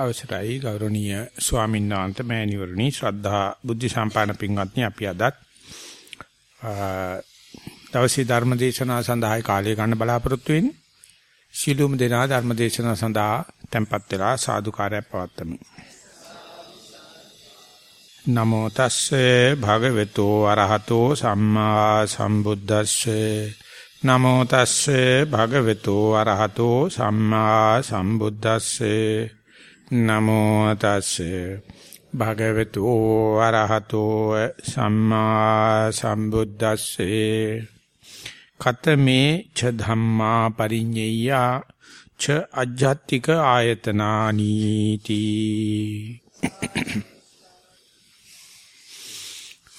අවසරයි ගෞරවනීය ස්වාමීන් වහන්සේ මෑණිවරණි. ශ්‍රද්ධා බුද්ධ සම්පන්න පින්වත්නි අපි අදත් දවසේ ධර්ම දේශනාව සඳහායි කාලය ගන්න බලාපොරොත්තු වෙන්නේ. ශිළුම් දෙනා ධර්ම දේශනාව සඳහා tempත් වෙලා සාදුකාරයක් පවත්වමු. නමෝ තස්සේ භගවතු අරහතෝ සම්මා සම්බුද්දස්සේ. නමෝ තස්සේ භගවතු අරහතෝ සම්මා සම්බුද්දස්සේ. නමෝ තස්සේ. භගවතු ආරහතෝ සම්මා සම්බුද්දස්සේ. කතමේ ච ධම්මා පරිඤ්ඤය ච අජ්ජත්තික ආයතනානීති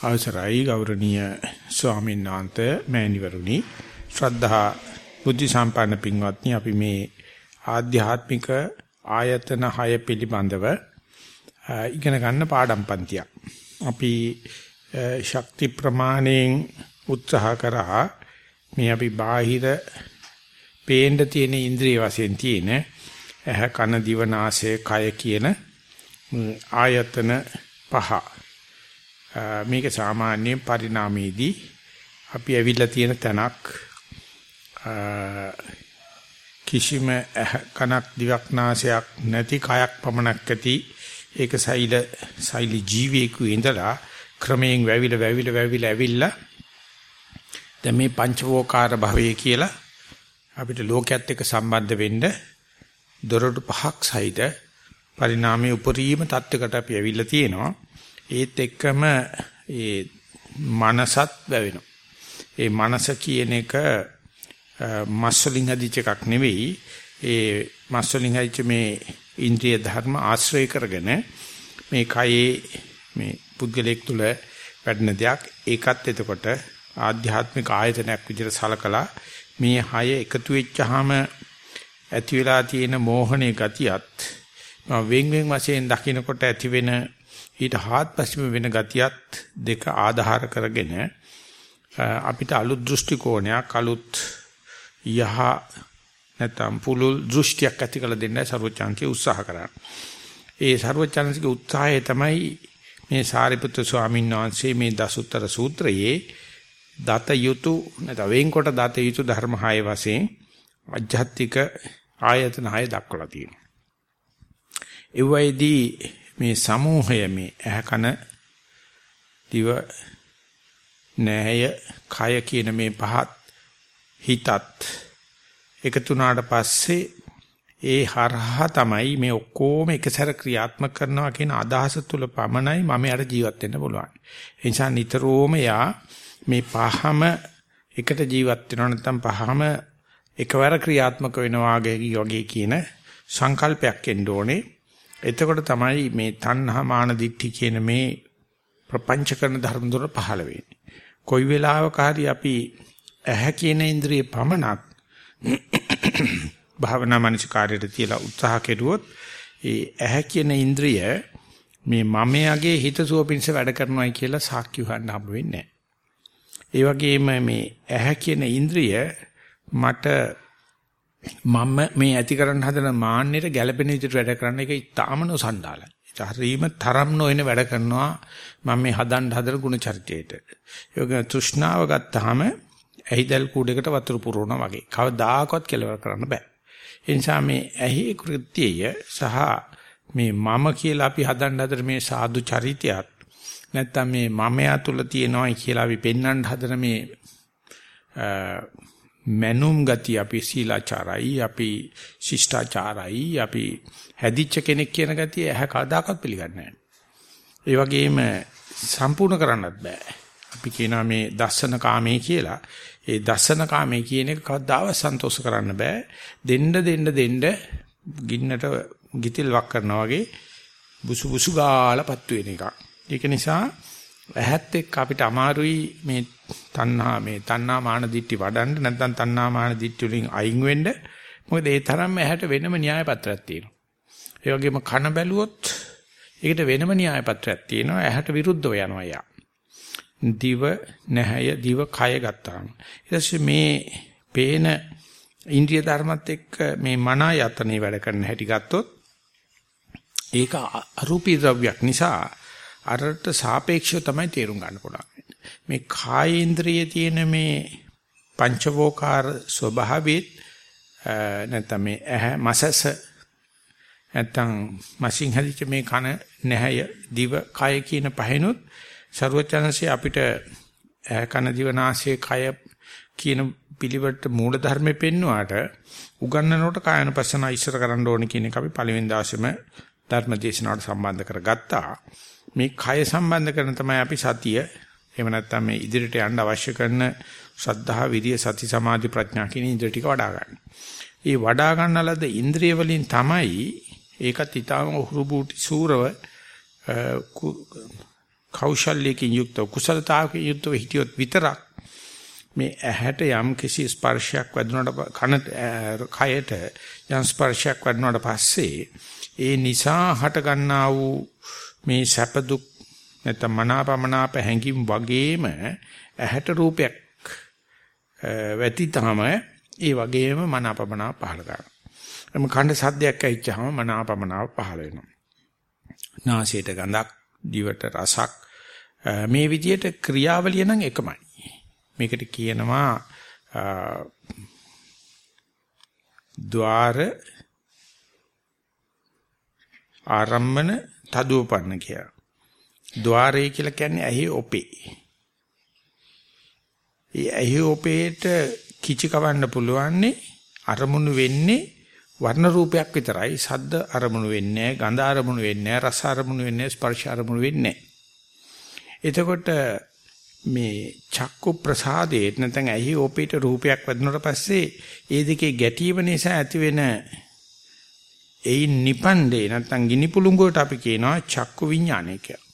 අවසරයි ගෞරවනීය ස්වාමීන් වහන්සේ මෑණිවරුනි. ශ්‍රද්ධා බුද්ධ සම්පන්න පින්වත්නි අපි මේ ආධ්‍යාත්මික ආයතන 6 පිළිබඳව ඉගෙන ගන්න පාඩම් පන්තියක්. අපි ශක්ති ප්‍රමාණයෙන් උත්සාහ කරා මේ අපි බාහිර පේන්න තියෙන ඉන්ද්‍රිය වශයෙන් තියෙන ඇහ කන දිව නාසය කය කියන ආයතන පහ මේක සාමාන්‍ය පරිණාමයේදී අපි ඇවිල්ලා තියෙන තැනක් කිසිම කනක් දිවක් නාසයක් නැති කයක් පමණක් ඇති ඒක සෛල සෛල ජීවියෙකු ඉඳලා ක්‍රමයෙන් වැවිල වැවිල වැවිල ඇවිල්ලා දැන් මේ පංචවෝකාර භවයේ කියලා අපිට ලෝකයේත් එක්ක සම්බන්ධ වෙන්න දොරටු පහක් සහිත පරිණාමයේ උපරිම தත්වයකට අපි ඇවිල්ලා තියෙනවා. ඒත් එක්කම ඒ මනසත් වැවෙනවා. ඒ මනස කියන එක මස් වලින් හදිච්ච එකක් නෙවෙයි. ඒ මස් වලින් හදිච්ච මේ ඉන්ද්‍රිය ධර්ම ආශ්‍රය කරගෙන මේ කයේ මේ පුද්ගලයෙක් තුල වැඩෙන දෙයක්. ඒකත් එතකොට ආධ්‍යාත්මික ආයතනයක් විදිහට සලකලා මේ හය එකතු වෙච්චාම ඇති වෙලා තියෙන මෝහණේ ගතියත් වෙන් වෙන් වශයෙන් දකින්නකොට ඇති වෙන ඊට හාත්පසම වෙන ගතියත් දෙක ආධාර කරගෙන අපිට අලුත් දෘෂ්ටි කෝණයක් අලුත් යහ නැත්නම් පුළුල් දෘෂ්ටියක් ඇති කළ දෙන්නයි ਸਰවචන්තිය උත්සාහ කරන්නේ. ඒ ਸਰවචන්තිගේ උත්සාහය තමයි මේ සාරිපුත්‍ර ස්වාමීන් වහන්සේ මේ දසුත්තර සූත්‍රයේ දත යුතු නැත්නම් වෙන්කොට දත යුතු ධර්ම හය වශයෙන් අධ්‍යාත්මික ආයතන හය දක්වලා තියෙනවා. එවයිදී මේ සමූහය මේ ඇහැකන දිව නැහැය කය කියන මේ පහත් හිතත් එකතු වුණාට පස්සේ ඒ හරහා තමයි මේ ඔක්කොම එකසර ක්‍රියාත්මක කරනවා කියන අදහස තුල පමණයි මම යට ජීවත් වෙන්න පුළුවන්. ඒ නිසා නිතරම යා මේ පහම එකට ජීවත් වෙනවා නැත්නම් පහම එකවර ක්‍රියාත්මක වෙනවා වගේ කියන සංකල්පයක් එන්න ඕනේ. එතකොට තමයි මේ තණ්හා මාන දිට්ඨි කියන මේ ප්‍රපංච කරන ධර්ම දුර පහළ වෙන්නේ. කොයි වෙලාවක හරි අපි ඇහැ කියන ඉන්ද්‍රිය පමණක් භාවනා මනසිකාරයට තියලා උත්සාහ කෙරුවොත් ඒ ඇහැ කියන ඉන්ද්‍රිය මේ මමයාගේ හිතසුව පිණිස වැඩ කරනවායි කියලා සාක්ෂි හොයන්න හම්බ වෙන්නේ ඒ වගේම මේ ඇහැ කියන ඉන්ද්‍රිය මට මම මේ ඇති කරන්න හදන මාන්නෙට ගැළපෙන විදිහට වැඩ කරන එක ඉතාම නොසන්ඩාලයි. හරීම තරම් නොවන වැඩ කරනවා මම මේ හදන්න හදන ගුණ චරිතයට. ඒක තෘෂ්ණාව ගත්තාම ඇහිදල් කූඩේකට වතුර පුරවනවා වගේ. කවදාකවත් කෙලවර කරන්න බෑ. ඒ නිසා මේ ඇහි කෘත්‍යය සහ මේ මම කියලා අපි හදන්න හදන මේ සාදු චරිතයත් නැත්තම් මේ මමයා තුල තියෙනවායි කියලා අපි පෙන්වන්න හදන මේ මනුම් ගති අපි සීලාචාරයි අපි ශිෂ්ටාචාරයි අපි හැදිච්ච කෙනෙක් කියන ගතිය ඇහැ කවදාකවත් පිළිගන්නේ නැහැ. ඒ වගේම සම්පූර්ණ කරන්නත් බෑ. අපි කියනවා මේ දස්සන කාමයේ කියලා. ඒ දසන කාමයේ කියන එක කවදාවත් සන්තෝෂ කරන්න බෑ. දෙන්න දෙන්න දෙන්න ගින්නට ගිතිල් වක් කරනවා වගේ බුසු බුසු ගාලා පත්තු වෙන එකක්. ඒක නිසා ඇහත් එක්ක අපිට අමාරුයි මේ තණ්හා මේ තණ්හා මාන දිට්ටි වඩන්න නැත්නම් තණ්හා මාන දිට්ටි වලින් අයින් වෙන්න. මොකද ඒ තරම්ම ඇහැට වෙනම න්‍යාය පත්‍රයක් තියෙනවා. ඒ වගේම කන බැලුවොත් ඒකට වෙනම න්‍යාය පත්‍රයක් තියෙනවා. ඇහැට විරුද්ධව යනවා යා. දිව නැහැය දිව කය ගත්තාම ඊට මේ පේන ඉන්ද්‍රිය ධර්මත් එක්ක මේ මන යතනේ වැඩ කරන හැටි ගත්තොත් ඒක අරූපී ද්‍රව්‍යයක් නිසා අරට සාපේක්ෂව තමයි තේරුම් ගන්න පුළුවන්. මේ කායේන්ද්‍රියේ තියෙන මේ පංචවෝකාර ස්වභාවෙත් නැත්නම් මේ ඇහ මසස නැත්නම් මසින් හැදිච්ච මේ කන නැහැය දිව කය කියන පහෙනුත් ਸਰවචනසේ අපිට ඇහ කන දිව නාසය කය කියන පිළිවෙලට මූල ධර්මෙ පෙන්වුවාට උගන්නනකොට කායනුපස්සන ඉස්සර කරන්න ඕනේ කියන එක අපි පළවෙනි දවසේම ධර්ම දේශනාවට සම්බන්ධ කරගත්තා. මේ කය සම්බන්ධ කරන තමයි අපි සතිය එහෙම නැත්නම් මේ ඉදිරියට යන්න අවශ්‍ය කරන ශ්‍රද්ධා විරිය සති සමාධි ප්‍රඥා කියන ඉන්ද්‍රිය ටික වඩා ගන්න. ඒ වඩා ගන්නලද ඉන්ද්‍රිය වලින් තමයි ඒකත් ඊටම උහුරුබුටි සූරව කෞශල්‍යකින් යුක්තව කුසලතාවකින් යුක්තව හිටියොත් විතරක් මේ ඇහැට යම් කිසි ස්පර්ශයක් වැදුනට කනට කයට යම් ස්පර්ශයක් වැදුනට පස්සේ ඒ නිසා හට ගන්නා වූ මේ සැප දුක් නැත්නම් මනාපමනාප හැඟීම් වගේම ඇහැට රූපයක් වැතිතම ඒ වගේම මනාපමනාප පහළ කරනවා. එම කණ්ඩ සද්දයක් ඇවිච්චාම මනාපමනාප පහළ වෙනවා. නාසයට ගඳක්, දිවට රසක් මේ විදියට ක්‍රියාවලිය නම් එකමයි මේකට කියනවා ద్వාර ආරම්මන තදුවපන්න කියලා. ద్వාරය කියලා කියන්නේ ඇහි ඔපේ. ඒ ඇහි ඔපේට කිචි කවන්න පුළුවන්නේ අරමුණු වෙන්නේ වර්ණ රූපයක් විතරයි. සද්ද අරමුණු වෙන්නේ නැහැ, ගන්ධ අරමුණු වෙන්නේ නැහැ, රස අරමුණු වෙන්නේ නැහැ, ස්පර්ශ අරමුණු වෙන්නේ නැහැ. එතකොට මේ චක්කු ප්‍රසාදේ නැත්නම් ඇහි ඔපේට රූපයක් වැදුනට පස්සේ ඒ දෙකේ ගැටීම නිසා ඇතිවෙන එයින් නිපන්දේ නැත්නම් ගිනි පුළඟුවට අපි කියනවා චක්කු විඥානය කියලා.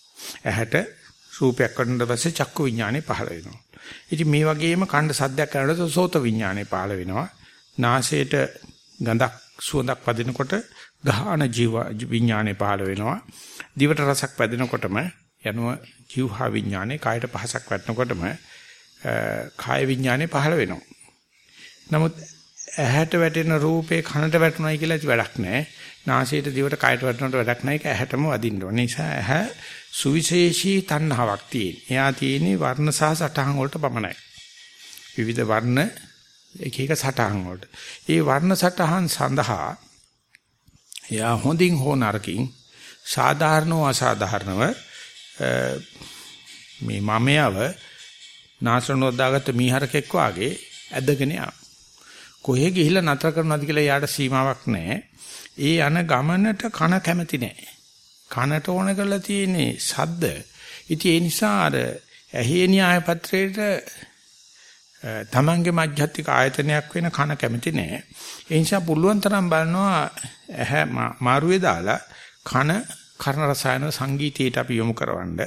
ඇහැට රූපයක් වඩනට පස්සේ චක්කු විඥානය පහළ වෙනවා. ඉතින් මේ වගේම කණ්ඩ සද්දයක් කරනකොට සෝත විඥානය පහළ වෙනවා. නාසයට ගඳක් සුවඳක් වදිනකොට ගාහන ජීව විඥානය පහළ වෙනවා. දිවට රසක් වැදෙනකොටම යනුව ජීවහා විඥානේ කායට පහසක් වැටෙනකොටම කාය විඥානේ පහළ වෙනවා. නමුත් ඇහැට වැටෙන රූපේ කනට වැටුණයි කියලා ඇති වැඩක් නැහැ. නාසයට දිවට කයට වැටෙනට වැඩක් නැහැ. ඒක ඇහැටම වදින්න ඕන. නිසා ඇහැ සුවිශේෂී තණ්හාවක් තියෙන. එයා තියෙන්නේ වර්ණ සහ සටහන් වලට පමණයි. විවිධ වර්ණ එක එක සටහන් වලට. ඒ වර්ණ සටහන් සඳහා එයා හොඳින් හෝ නරකින් සාධාරණව අසාධාරණව මේ මමයව නාසරණොද්දාගත්ත මීහරකෙක් වාගේ ඇදගෙන යනවා. කොහෙ ගිහිල්ලා නතර කරනවද කියලා යාට සීමාවක් නැහැ. ඒ යන ගමනට කන කැමති නැහැ. කනට ඕන කරලා තියෙන්නේ සද්ද. ඉතින් ඒ නිසා අර ඇහි න්‍යාය පත්‍රයේට තමන්ගේ මධ්‍යස්ථික ආයතනයක් වෙන කන කැමති නැහැ. ඒ නිසා පුළුවන් තරම් බලනවා ඇහැ මාරුවේ දාලා කන කර්ණ රසායන සංගීතයට අපි යොමු කරවන්න.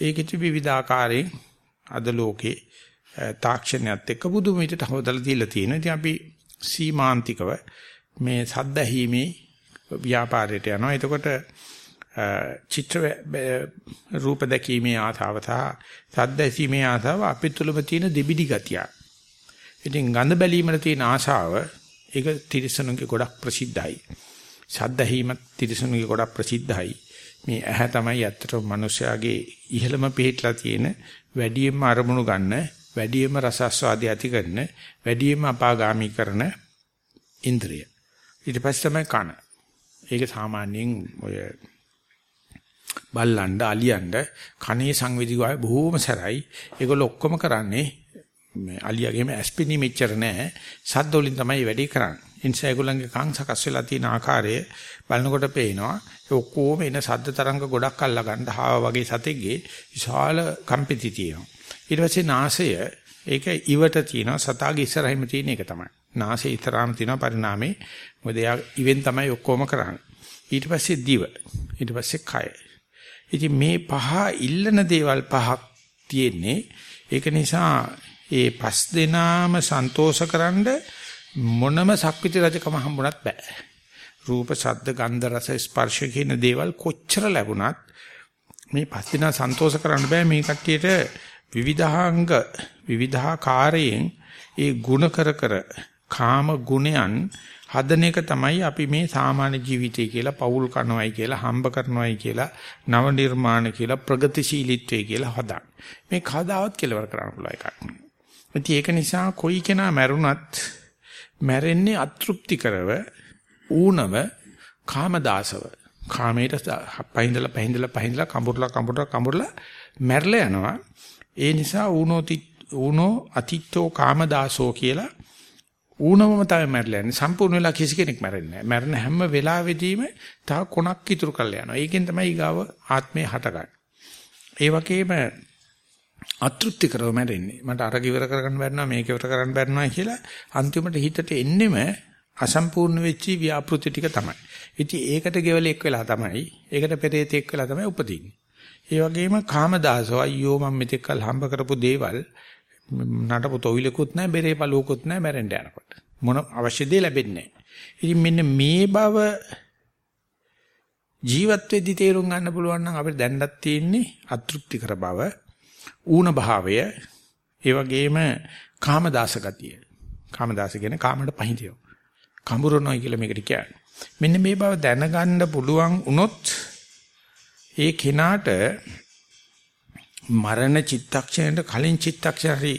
ඒකෙති විවිධාකාරයෙන් අද ලෝකේ තාක්ෂණයත් එක්ක බුදු මිටට හොදලා දීලා තියෙනවා. ඉතින් අපි සීමාන්තිකව මේ සද්ද ඇහිීමේ ව්‍යාපාරයට යනවා. එතකොට චිත්‍ර රූප දැකීමේ ආසාව සහ සද්ද ඇසීමේ ආසාව අපි තුළම තියෙන දෙබිඩි ගතිය. ඉතින් ගඳ බැලීමේ තියෙන ආසාව ඒක තිරිසනුන්ගේ ගොඩක් ප්‍රසිද්ධයි. ශබ්ද ඇහිීම තිරිසනුන්ගේ ගොඩක් ප්‍රසිද්ධයි. මේ ඇහැ තමයි ඇත්තටම මිනිස්යාගේ ඉහළම පිහිටලා තියෙන වැඩියෙන්ම අරමුණු ගන්න, වැඩියෙන්ම රසස්වාදය ඇති කරන, වැඩියෙන්ම අපාගාමී කරන ඉන්ද්‍රිය. ඊට පස්සේ තමයි කන. ඒක සාමාන්‍යයෙන් ඔය බල්ලන්ඩ අලියන්ඩ කනේ සංවේදීකය බොහෝම සැරයි. ඒගොල්ලෝ ඔක්කොම කරන්නේ මේ අලියාගේම ඇස්පිනි මෙච්චර නැහැ. සද්ද වලින් තමයි වැඩි කරන්නේ. ඒ නිසා ඒගොල්ලන්ගේ කන් සකස් වෙලා තියෙන ආකාරය බලනකොට පේනවා. ඒ ඔක්කොම එන සද්ද තරංග ගොඩක් අල්ලා ගන්න හාව වගේ සතෙක්ගේ විශාල කම්පිති තියෙනවා. ඊට පස්සේ නාසය ඒක ඉවට තියෙනවා සතාගේ ඉස්සරහින්ම තියෙන එක තමයි. නාසය ඉතරාම තියෙනවා පරිණාමේ. මොකද එයා ඉවෙන් තමයි ඔක්කොම කරන්නේ. ඊට පස්සේ දිව. ඊට පස්සේ කය. ඉතින් මේ පහ ඉල්ලන දේවල් පහක් තියෙන්නේ. ඒක නිසා ඒ පස් දෙනාම සන්තෝෂකරනද මොනම සක්විති රජකම හම්බුණත් බෑ. රූප, ශබ්ද, ගන්ධ, රස, ස්පර්ශ කියන දේවල් කොච්චර ලැබුණත් මේ පස් දෙනා සන්තෝෂ කරන්න බෑ මේ කට්ටියට විවිධාංග විවිධාකාරයෙන් ඒ ಗುಣ කර කර කාම ගුණයන් හදන එක තමයි අපි මේ සාමාන්‍ය ජීවිතය කියලා පෞල් කරනවයි කියලා හම්බ කරනවයි කියලා නව නිර්මාණ කියලා ප්‍රගතිශීලීත්වය කියලා හදා. මේ කවදාවත් කෙලවර කරන්න පුළුවන් එකක්. ඉතින් ඒක නිසා කොයි කෙනා මැරුණත් මැරෙන්නේ අතෘප්තිකරව ඌනව කාමදාසව. කාමයට පහින්දලා පහින්දලා පහින්දලා කඹුරලා කඹුරලා කඹුරලා මැරලා යනවා. ඒ නිසා ඌනෝති ඌනෝ අතිත්තෝ කාමදාසෝ කියලා ඌනමම තමයි මැරලා යන්නේ. සම්පූර්ණ වෙලා කිසි කෙනෙක් මැරෙන්නේ නැහැ. මැරෙන හැම වෙලාවෙදීම තව කොනක් ඉතුරු කරලා යනවා. ඒකෙන් තමයි ඊගාව ආත්මය හටගන්නේ. ඒ වගේම අතෘප්ති කරව මැරෙන්නේ. මට අර කිවර කරගන්න බැන්නා මේක ඉවර කරන්න බැන්නා කියලා අන්තිමට හිතට එන්නෙම අසම්පූර්ණ වෙච්ච ව්‍යාපෘති ටික තමයි. ඉතින් ඒකට ගෙවලෙක් වෙලා තමයි, ඒකට පෙරේතෙක් වෙලා තමයි උපදින්නේ. ඒ වගේම කාමදාසව අයියෝ මම මෙතෙක් කල් හම්බ කරපු දේවල් නටපු තොවිලකුත් නැහැ, බෙරේ පළුවකුත් නැහැ මැරෙන්න යනකොට. මොන අවශ්‍ය දේ ලැබෙන්නේ නැහැ. ඉතින් මෙන්න මේ බව ජීවත් වෙද්දි තේරුම් ගන්න පුළුවන් නම් අපිට දැන්නත් තියෙන්නේ අതൃප්තිකර බව, ඌන භාවය, ඒ වගේම කාමදාස ගතිය. කාමදාස කියන්නේ කාමයට පහඳියෝ. කඹරනොයි කියලා මේකට කියන්නේ. මෙන්න මේ බව දැනගන්න පුළුවන් වුණොත් ඒ කෙනාට මරණ චිත්තක්ෂණයට කලින් චිත්තක්ෂරි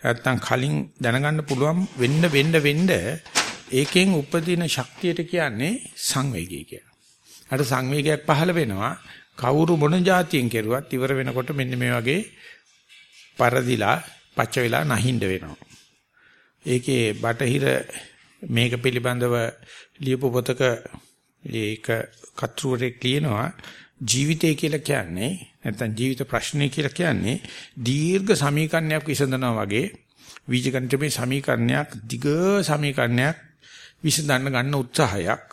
නැත්තම් කලින් දැනගන්න පුළුවන් වෙන්න වෙන්න වෙන්න ඒකෙන් උපදින ශක්තියට කියන්නේ සංවේගය කියලා. අර සංවේගයක් පහළ වෙනවා කවුරු මොන જાතියෙන් කෙරුවත් ඉවර වෙනකොට මෙන්න මේ වගේ පරදිලා පච්ච වෙලා නැහින්ද වෙනවා. ඒකේ බටහිර මේක පිළිබඳව ලියපු පොතක ඒක කතෘවරේ කියනවා ජීවිතය කියලා කියන්නේ නැත්නම් ජීවිත ප්‍රශ්නය කියලා කියන්නේ දීර්ඝ සමීකරණයක් විසඳනවා වගේ වීජගණිතමේ සමීකරණයක් දිග සමීකරණයක් විසඳන්න ගන්න උත්සාහයක්.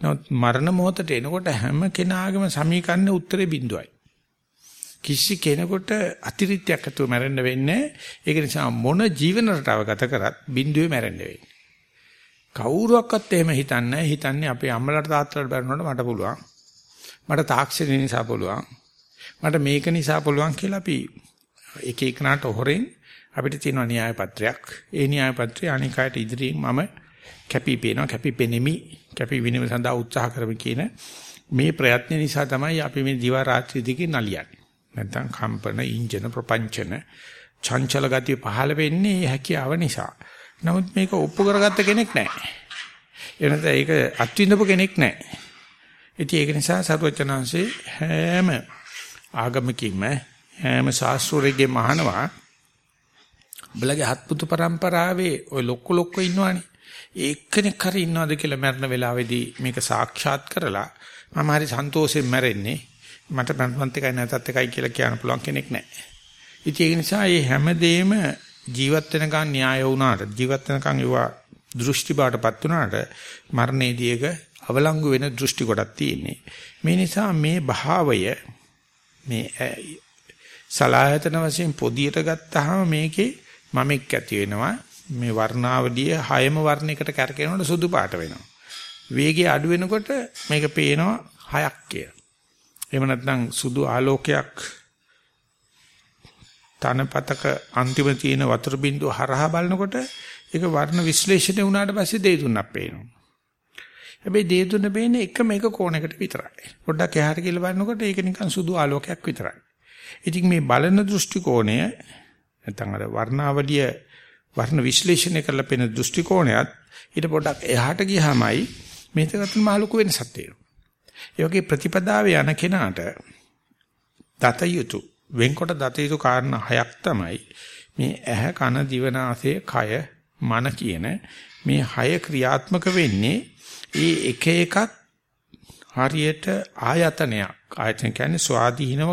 නමුත් මරණ මොහොතට එනකොට හැම කෙනාගේම සමීකරණේ උත්තරේ බිඳුවයි. කිසි කෙනෙකුට අතිරික්තයක් ඇතුව මැරෙන්න වෙන්නේ ඒක නිසා මොන ජීවන රටාව ගත කරත් බිඳුවේ මැරෙන්න වෙන්නේ. කවුරුවක්වත් එහෙම හිතන්නේ හිතන්නේ අපේ අම්මලාට තාත්තලාට බැලනකොට මට පුළුවන්. මට තාක්ෂණය නිසා පුළුවන්. මට මේක නිසා පුළුවන් කියලා අපි එක එකනට හොරෙන් අපිට තියෙන න්‍යාය පත්‍රයක්. ඒ න්‍යාය පත්‍රය අනිකායට ඉදිරියෙන් මම කැපිපේනවා කැපිපෙනෙමි කැපි විනිම සඳහා උත්සාහ කරමි කියන මේ ප්‍රයත්න නිසා තමයි අපි මේ දිවා රාත්‍රී දෙකේ නලියන්නේ. නැත්නම් කම්පන, ඉන්ජන, ප්‍රපංචන, චංචල ගතිය පහළ වෙන්නේ හැකියාව නිසා. නමුත් මේක ඔප්පු කරගත්ත කෙනෙක් නැහැ. එනත ඒක අත්විඳපු කෙනෙක් නැහැ. ඉතින් ඒක නිසා සරුවචනාංශේ හැම ආගමකින්ම හැම ශාස්ත්‍රයේ මහනවා උඹලගේ හත්පුතු પરම්පරාවේ ওই ලොක්ක ලොක්ක ඉන්නවනේ. ඒකෙනෙක් හරි ඉන්නවද කියලා මරණ වෙලාවේදී මේක සාක්ෂාත් කරලා මම හරි සන්තෝෂයෙන් මැරෙන්නේ. මට මන්ත් එකයි නැතත් එකයි කියලා කියන්න පුළුවන් කෙනෙක් නැහැ. ඉතින් ඒ නිසා මේ හැමදේම ජීවත් වෙනකන් න්‍යාය වුණාට ජීවත් වෙනකන් ඒවා දෘෂ්ටි බාටපත් වුණාට මරණයේදී ඒක අවලංගු වෙන දෘෂ්ටි කොටක් තියෙන්නේ. මේ නිසා මේ භාවය මේ සලායතන වශයෙන් පොදියට ගත්තාම මේකේ මමෙක් ඇති වෙනවා. මේ වර්ණාවලිය හයම වර්ණයකට කැරකෙනකොට සුදු පාට වෙනවා. වේගය අඩු වෙනකොට මේක පේනවා හයක් කියලා. එහෙම නැත්නම් සුදු ආලෝකයක් තනපතක අන්තිම තියෙන වතුර බින්දුව හරහා බලනකොට ඒක වර්ණ විශ්ලේෂණය වුණාට පස්සේ දේ තුනක් පේනවා. හැබැයි දේ තුන පේන්නේ එකම එක කෝණයකට විතරයි. පොඩ්ඩක් එහාට කියලා බලනකොට ඒක නිකන් සුදු ආලෝකයක් විතරයි. ඉතින් මේ බලන දෘෂ්ටි කෝණය නැත්නම් අර වර්ණාවලිය වර්ණ විශ්ලේෂණය කරලා පෙනෙන දෘෂ්ටි කෝණයත් ඊට පොඩ්ඩක් එහාට ගියාමයි මේකකට මාළුකු වෙනසක් තියෙනවා. ඒ වගේ ප්‍රතිපදාවේ යන කෙනාට දත යුතු වෙන්කොට දත යුතු කාරණා හයක් තමයි මේ ඇහ කන දිව නාසය කය මන කියන මේ හය ක්‍රියාත්මක වෙන්නේ ඒ එක එකක් හරියට ආයතනයක් ආයතන කියන්නේ ස්වාධීනව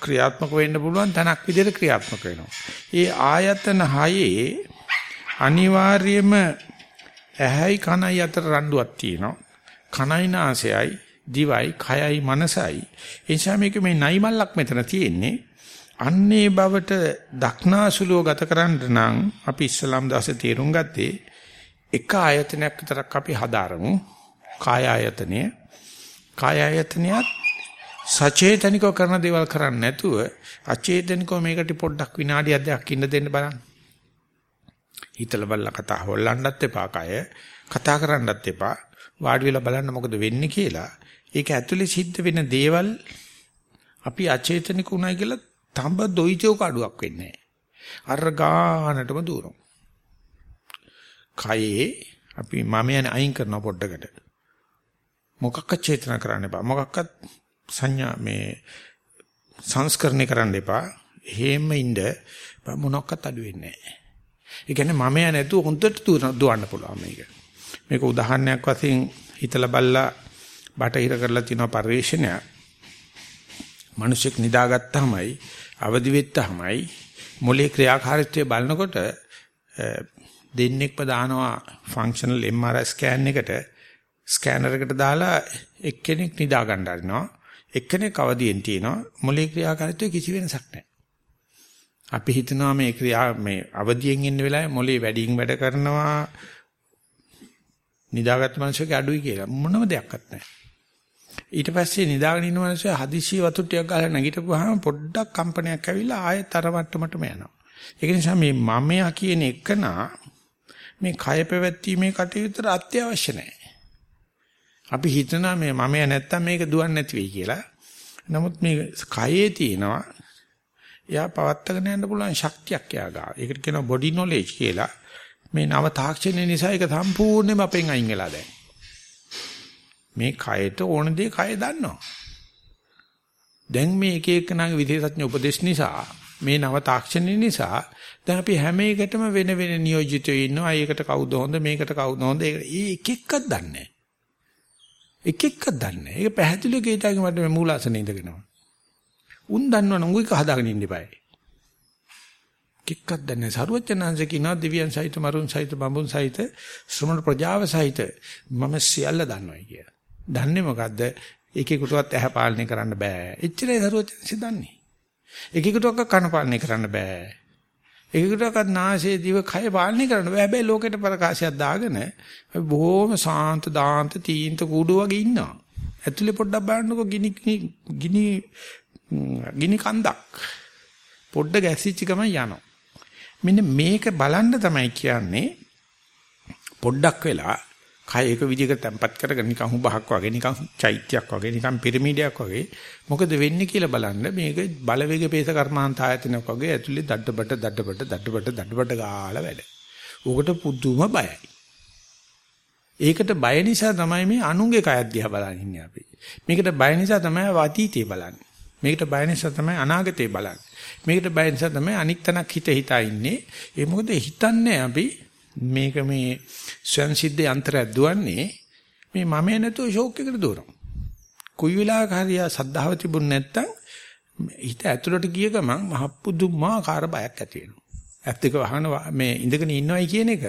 ක්‍රියාත්මක වෙන්න පුළුවන් තනක් විදිහට ක්‍රියාත්මක වෙනවා. ඒ ආයතන හයේ අනිවාර්යයෙන්ම ඇහැයි කනයි අතර රණ්ඩුවක් තියෙනවා. කනයි නාසයයි දිවයි කයයි මනසයි. ඒ නිසා මේක මේ නයිමල්ලක් මෙතන තියෙන්නේ. අන්නේ බවට දක්නාසුලුව ගත කරන්න නම් අපි ඉස්ලාම් දාසේ තේරුම් ගත්තේ එක ආයතනයක් විතරක් අපි හදාරමු. කාය ආයතනය. කාය ආයතනයත් සචේතනිකව කරන දේවල් කරන්නේ නැතුව අචේතනිකව මේකට පොඩ්ඩක් විනාඩියක් දෙකක් ඉන්න දෙන්න බලන්න. හිතලා බලලා කතා හොල්ලන්නත් එපා කය. කතා කරන්නත් එපා. වාඩි වෙලා බලන්න මොකද වෙන්නේ කියලා. ඒක ඇතුලේ සිද්ධ වෙන දේවල් අපි අචේතනික උනායි කියලා තඹ දොයිචෝ කඩුවක් වෙන්නේ නැහැ. අර ගානටම දුරම්. කයේ අපි මම යන අයින් කරන පොඩ්ඩකට. මොකක්ක චේතන කරන්න එපා. මොකක්වත් සංඥා මේ සංස්කරණය කරන්න එපා. හේම ඉන්න මොනක්වත් අඩු වෙන්නේ නැහැ. ඒ කියන්නේ මම ය නැතුව හොඳට දුවන්න පුළුවන් මේක. මේක උදාහරණයක් වශයෙන් හිතලා බලලා බටහිර කරලා තියෙන පරිශ්‍රණයක්. මිනිසෙක් නිදාගත්තාමයි අවදි වෙත්තාමයි මොලේ ක්‍රියාකාරීත්වය බලනකොට දෙන්නෙක්ව දානවා ෆන්ක්ෂනල් MRI ස්කෑන් එකට. ස්කෑනර් එකට දාලා එක්කෙනෙක් නිදා ගන්න හරිනවා. එක්කෙනෙක් අවදියෙන් තියෙනවා. මොලේ ක්‍රියාකාරීත්වය කිසි වෙනසක් නැහැ. අපි හිතනවා මේ ක්‍රියා මේ අවදියෙන් ඉන්න වෙලාවේ මොලේ වැඩියෙන් වැඩ කරනවා. නිදාගත්ත මිනිස්සුගේ අඩුයි කියලා. මොනම දෙයක්වත් නැහැ. ඊට පස්සේ නිදාගෙන ඉන්න මිනිස්සු හදිසිය වතුර ටිකක් ගහලා නැගිටපුවාම පොඩ්ඩක් කම්පනයක් ඇවිල්ලා ආයෙත් අර මට්ටමටම යනවා. ඒක නිසා මේ මමයා කියන එකනා මේ කය පැවැත්ීමේ කටයුත්තට අත්‍යවශ්‍ය නැහැ. අපි හිතනවා මේ මමයා නැත්තම් මේක දුවන්නේ නැති වෙයි කියලා. නමුත් මේ කයේ තියෙනවා එයා පවත්තගෙන යන්න පුළුවන් ශක්තියක් එයාගා. ඒකට කියනවා බොඩි නොලෙජ් කියලා. මේ නව තාක්ෂණය නිසා ඒක සම්පූර්ණයෙන්ම අපෙන් අයින් වෙලා දැන්. මේ කයට ඕන දේ කය දන්නවා. දැන් මේ එක එකනාගේ විදේශඥ උපදේශ නිසා මේ නව තාක්ෂණය නිසා දැන් අපි හැම එකටම වෙන වෙන නියෝජිතයෝ ඉන්නවා. ඒකට කවුද හොඳ මේකට කවුද හොඳ ඒක එක එකක් දන්නේ නැහැ. එක එකක් දන්නේ නැහැ. ඒක පැහැදිලිව කීයටගේ මට මේ මූලාසනේ ඉඳගෙනවා. උන් දන්නවනම් උයි කහදාගෙන ඉන්න eBay. කික්කක් දන්නේ සරුවචනාංශ කියනවා දිව්‍යයන් සහිත මරුන් සහිත බඹුන් සහිත ශ්‍රමණ ප්‍රජාව සහිත මම සියල්ල දන්නවයි කිය. දන්නේ මොකද්ද? එකෙකුටවත් ඇහැ පාලනය කරන්න බෑ. එච්චරයි සරුවචනාංශ දන්නේ. එකෙකුටවත් කන පාලනය කරන්න බෑ. එකෙකුටවත් නාසයේ දිව කය පාලනය කරන්න බෑ. හැබැයි ලෝකෙට ප්‍රකාශයක් දාගෙන බොහොම සාන්ත දාන්ත තීන්ත කූඩු වගේ ඉන්නවා. ඇතුලේ පොඩ්ඩක් බලන්නකො ගිනි ගිනි ගිනි කන්දක් පොඩ්ඩ ගැසිච්ච ගමන් යනවා. මෙන්න මේක බලන්න තමයි කියන්නේ පොඩ්ඩක් වෙලා කය එක විදිහකට තැම්පත් කරගෙන නිකන් හුබහක් වගේ නිකන් චෛත්‍යයක් වගේ නිකන් පිරමීඩයක් වගේ මොකද වෙන්නේ කියලා බලන්න මේක බලවේග පේස කර්මාන්ත ආයතනයක් වගේ ඇතුලේ දඩබඩ දඩබඩ දඩබඩ දඩබඩ ගාලා වැඩ. උකට පුදුම බයයි. ඒකට බය නිසා තමයි මේ අනුන්ගේ කය දිහා බලන්නේ ඉන්නේ අපි. මේකට බය නිසා තමයි අතීතේ බලන්නේ. මේකට බය නිසා තමයි අනාගතේ බලන්නේ. මේකට බය නිසා තමයි අනික් තනක් හිත හිතා ඉන්නේ. ඒ මොකද හිතන්නේ අපි මේක මේ ස්වයන් සිද්ධ යන්ත්‍රයක් දුවන්නේ මේ මම නැතුව ෂෝක් එකට දුවනවා. කුයි වෙලාවක හරිය සද්ධාව තිබුණ නැත්තම් හිත ඇතුළට ගිය ගමන් මහ පුදුමාකාර බයක් ඇති වෙනවා. ඇත්ත එක වහන මේ ඉඳගෙන ඉන්නවයි කියන එක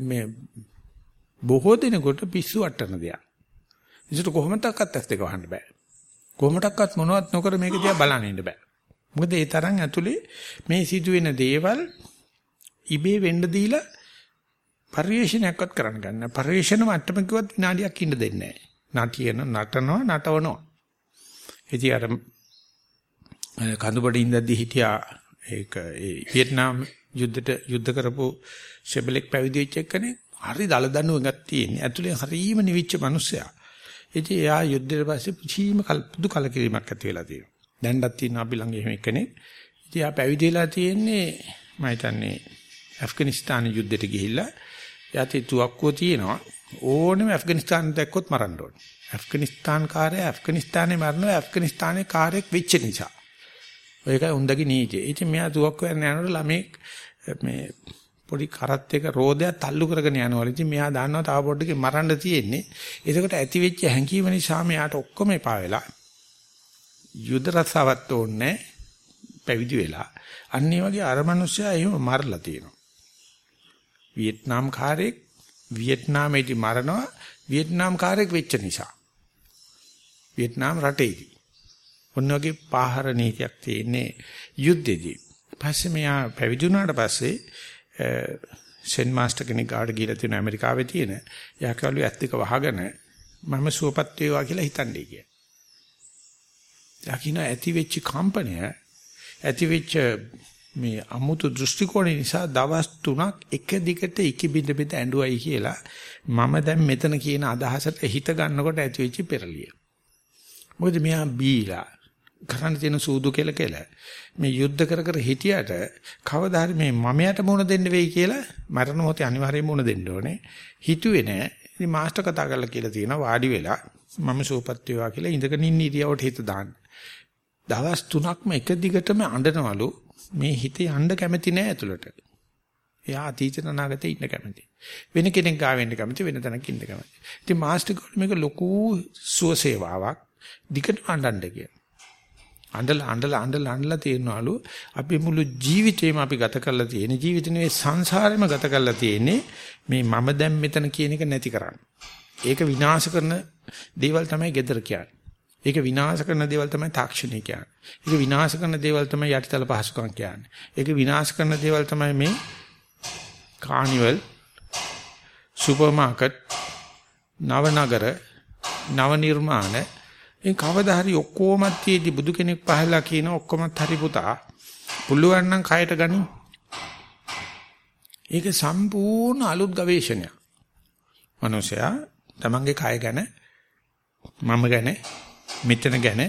මේ බොහෝ දිනකට පිස්සු වටන දෙයක්. ඉතින් කොහොමදක්වත් ඇත්ත එක වහන්න බෑ. කොහොමඩක්වත් මොනවත් නොකර මේක දිහා බලන්න ඉන්න බෑ. මොකද ඒ තරම් ඇතුලේ මේ සිදුවෙන දේවල් ඉබේ වෙන්න දීලා පරිේශනයක්වත් කරන්න ගන්න. පරිේශන මට්ටම කිව්වත් විනාඩියක් ඉන්න දෙන්නේ නැහැ. නටියන නටනවා නටවනවා. ඉතින් අර කඳුබඩ ඉඳද්දි හිටියා ඒක ඒ වියට්නාම් යුද්ධයට යුද්ධ කරපු ෂෙබලෙක් පැවිදි වෙච්ච එකනේ. හරි දල දනුවක් තියෙන්නේ. ඇතුලේ හරීම නිවිච්ච මිනිස්සයා. ඉතින් එයා යුද්ධයට පස්සේ පුචීම පුදු කලකිරීමක් ඇති වෙලා තියෙනවා. දැන්වත් තියෙන අපි ළඟ එහෙම කෙනෙක්. ඉතින් එයා පැවිදිලා තියෙන්නේ මම හිතන්නේ ඇෆ්ගනිස්තාන යුද්ධයට ගිහිල්ලා යටි තුවක්කුව තියෙනවා. ඕනෙම ඇෆ්ගනිස්තාන දැක්කොත් මරන්න ඕනේ. ඇෆ්ගනිස්තාන් කාර්යය ඇෆ්ගනිස්තානේ මරනවා ඇෆ්ගනිස්තානේ කාර්යයක් වෙච්ච නිසා. ඔයකයි උන්දගේ නීතිය. ඉතින් මෙයා තුවක්කුව යන යනකොට ළමෙක් මේ පොඩි කරත් එක රෝදයක් තල්ලු කරගෙන යනවා. ඉතින් මෙයා දන්නවා තව පොඩ්ඩකින් මරන්න තියෙන්නේ. ඒකට ඇති වෙච්ච හැඟීම නිසා මෙයාට ඔක්කොම එපා වෙලා යුද රසාවත් ඕනේ පැවිදි වෙලා. අන්න ඒ වගේ අර මිනිස්සයා එහෙම මරලා තියෙනවා. වියට්නාම් කාරයෙක් වියට්නාමේදී මරනවා වියට්නාම් කාරයෙක් වෙච්ච නිසා. වියට්නාම් රටේදී. ඔන්න වගේ පාහර නීතියක් තියෙන්නේ යුද්ධෙදී. පස්සේ මෙයා පැවිදි වුණාට පස්සේ සෙන් මාස්ටර් කෙනෙක් ගාඩ ගිහලා තියෙන ඇමරිකාවේ තියෙන. එයා කවලු ඇස් දෙක වහගෙන මම සුවපත් වේවා කියලා හිතන්නේ කිය. එයා කියන ඇති වෙච්ච කම්පනය ඇති වෙච්ච මේ අමුතු දෘෂ්ටි කෝණය නිසා දවස් 3ක් එක දිගට ඉකි බිඳ බිඳ ඇඬුවයි කියලා මම දැන් මෙතන කියන අදහසට හිත ගන්නකොට ඇති වෙච්ච පෙරලිය. මොකද මෙයා බීලා කරන්න තියෙන සූදු කෙල කෙල මේ යුද්ධ කර කර හිටියට කවදා හරි මේ මමයට මුණ දෙන්න වෙයි කියලා මරණ මොහොතේ අනිවාර්යයෙන් මුණ දෙන්න ඕනේ. හිතුවේ නෑ. ඉතින් මාස්ටර් කතා කරලා කියලා තියෙනවා වාඩි වෙලා මම සූපත් වේවා කියලා ඉඳගෙන ඉන්න ඉරියවට හිත දාන්න. දවස් 3ක්ම එක දිගටම අඬනවලු මේ හිතේ යන්න කැමති නෑ ඇතුළට. එයා අතීත අනාගතේ ඉන්න කැමති. වෙන කෙනෙක් ගාව වෙන්න කැමති වෙන තැනක ඉන්න කැමති. ඉතින් මාස්ටර් කෝල් මේක ලොකු සුවසේවාවක් දිගට අඬන්න කියලා. අඬලා අඬලා අඬලා අඬලා තියෙනවලු අපි මුළු ජීවිතේම අපි ගත කරලා තියෙන ජීවිතේ සංසාරෙම ගත කරලා තියෙන්නේ මේ මම දැන් මෙතන කියන එක නැති කරන්න. ඒක විනාශ කරන දේවල් තමයි gedara කියන්නේ. ඒක විනාශ කරන දේවල් තමයි තාක්ෂණය කියන්නේ. ඒක විනාශ කරන දේවල් තමයි යටිතල පහසුකම් කියන්නේ. ඒක විනාශ කරන දේවල් තමයි මේ කානිවල් සුපර් මාකට් නව නගර නව නිර්මාණ ඒ කවදා හරි ඔක්කොමත් තියේදී බුදු කෙනෙක් පහළලා කියන ඔක්කොමත් හරි පුතා පුළුවන් නම් කයට ගනි. ඒක සම්පූර්ණ අලුත් ගවේෂණයක්. මනුෂයා තමන්ගේ කය ගැන මම ගැන මෙතන ගැන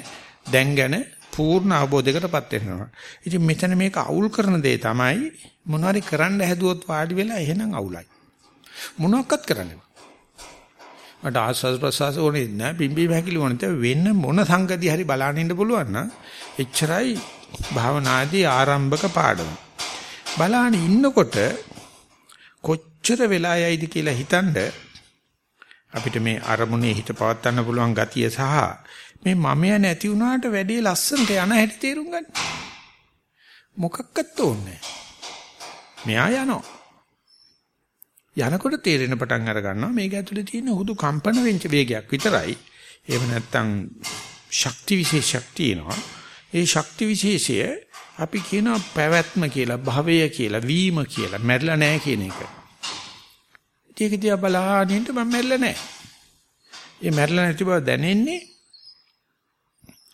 දැන් ගැන පූර්ණ අවබෝධයකටපත් වෙනවා. ඉතින් මෙතන මේක අවුල් කරන දේ තමයි මොනවාරි කරන්න හැදුවොත් වාඩි වෙලා එහෙනම් අවුලයි. මොනවත් කරන්නේ මට ආස්වාද ප්‍රසවාස ඕනේ නැහැ පිම්බි හැකිලි ඕනේ වෙන මොන සංගතිය හරි බලන්න ඉන්න පුළුවන් නම් එච්චරයි භාවනාදී ආරම්භක පාඩම බලන්න ඉන්නකොට කොච්චර වෙලා යයිද කියලා හිතනද අපිට මේ අරමුණේ හිත පවත්වන්න පුළුවන් ගතිය සහ මේ මමයා නැති වුණාට වැඩි ලස්සනට යන හැටි තේරුම් ගන්න මොකක්වත් ඕනේ මෙයා යනවා යනකොට තේරෙන පටන් අර ගන්නවා මේක ඇතුලේ තියෙන හුදු කම්පන වෙච්ච වේගයක් විතරයි. එහෙම නැත්නම් ශක්ති විශේෂයක් තියෙනවා. ඒ ශක්ති විශේෂය අපි කියනවා පැවැත්ම කියලා, භවය කියලා, වීම කියලා, මැරිලා නැහැ කියන එක. ඒක දිහා බලහින්ට මම මැරිලා නැහැ. ඒ මැරිලා නැති බව දැනෙන්නේ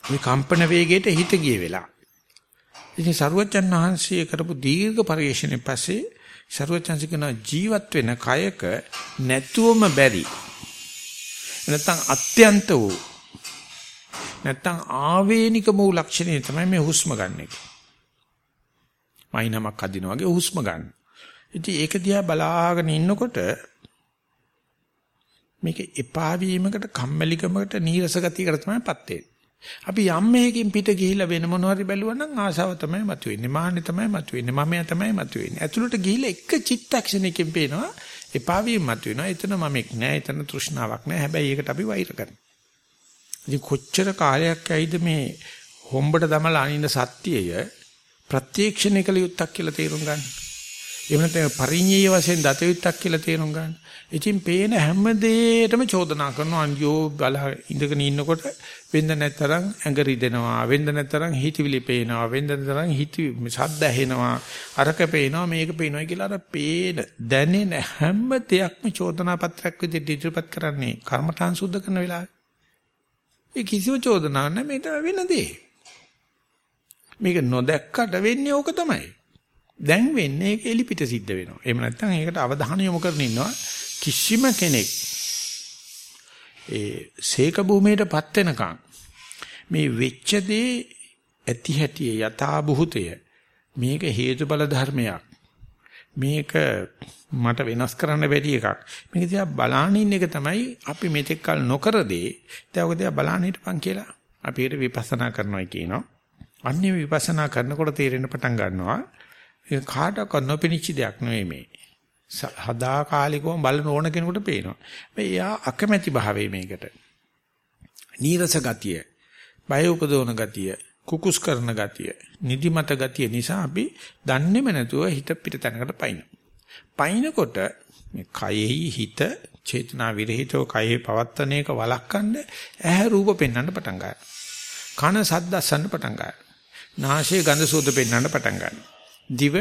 මේ කම්පන වේගයට හිත ගිය වෙලාව. ඉතින් සරුවච්චන් වහන්සේ කරපු දීර්ඝ පරිශ්‍රණය පස්සේ ਸਰවචන්සිකන ජීවත් වෙන කයක නැතුවම බැරි. නැත්තම් අත්‍යන්ත වූ නැත්තම් ආවේනික වූ ලක්ෂණය තමයි මේ හුස්ම ගන්න එක. වයින්මක් අදිනා වගේ හුස්ම ගන්න. ඉතින් ඒක දිහා බලාගෙන ඉන්නකොට මේක එපා වීමකට කම්මැලිකමකට නීරස ගතියකට තමයිපත් වෙන්නේ. අපි යම් මේකින් පිට ගිහිල්ලා වෙන මොනවාරි බැලුවා නම් ආසාව තමයි මතුවෙන්නේ. මාන්නේ තමයි මතුවෙන්නේ. මමයා තමයි මතුවෙන්නේ. ඇතුළට ගිහිල්ලා එක චිත්තක්ෂණයකින් පේනවා එපා වීම මතුවෙනවා. එතන මමෙක් නෑ. එතන තෘෂ්ණාවක් නෑ. හැබැයි ඒකට අපි වෛර කරනවා. ඉතින් කොච්චර කාලයක් ඇයිද මේ හොම්බට දමලා අනින්න සත්‍යය ප්‍රත්‍යක්ෂණය කළ යුත්තක් කියලා තේරුම් ගන්න. එහෙම නැත්නම් පරිඤ්ඤය වශයෙන් දත යුත්තක් කියලා තේරුම් ගන්න. ඉතින් පේන හැම දෙයකටම චෝදනා කරනවා අන්‍යෝ බල ඉඳගෙන ඉන්නකොට වෙන්ද නැතරම් ඇඟ රිදෙනවා වෙන්ද නැතරම් හිතවිලි පේනවා වෙන්ද නැතරම් හිත ශබ්ද ඇහෙනවා අරක පේනවා මේක පේනවා කියලා. අර පේන දැනෙන හැම දෙයක්ම චෝදනා පත්‍රයක් විදිහට ඉදිරිපත් කරන්නේ කර්මඨාන් සුද්ධ කරන වෙලාවේ. ඒ කිසිම චෝදනාවක් නැහැ මේ තමයි වෙන දේ. මේක නොදැක්කට වෙන්නේ ඕක තමයි. දැන් වෙන්නේ ඒක එලිපිට සිද්ධ වෙනවා. එහෙම නැත්නම් ඒකට අවධානය යොමු කරගෙන ඉන්නවා කිසිම කෙනෙක්. ඒ සීක භූමියටපත් වෙනකන් මේ වෙච්ච දේ ඇති හැටි යථා භූතය මේක හේතුඵල ධර්මයක්. මේක මට වෙනස් කරන්න බැරි එකක්. මේක දිහා බලාන ඉන්න එක තමයි අපි මෙතෙක් කල නොකර දේ. දැන් ඔක දිහා බලාන හිටපන් කියලා අපි ඒකට විපස්සනා කරනවා කියනවා. අන්නේ විපස්සනා කරනකොට තේරෙන්න පටන් ගන්නවා ඒක කාටවත් නොපෙනිච්ච දෙයක් නෙවෙයි මේ හදා කාලිකව බලන ඕන කෙනෙකුට පේනවා. මේ යා අකමැති භාවයේ මේකට. නීරස ගතිය, බය උපදවන ගතිය, කුකුස් කරන ගතිය, නිදිමත ගතිය නිසා අපි දන්නේම නැතුව හිත පිට තැනකට පයින්. පයින්කොට මේ කයෙහි හිත චේතනා විරහිතව කයෙහි පවත්තන එක වළක්වන්න ඇහැ රූප පෙන්වන්න පටන් ගන්නවා. කන සද්ද අසන්න පටන් ගන්නවා. නාසයේ ගඳ සුවඳ පෙන්වන්න පටන් ගන්නවා. දිව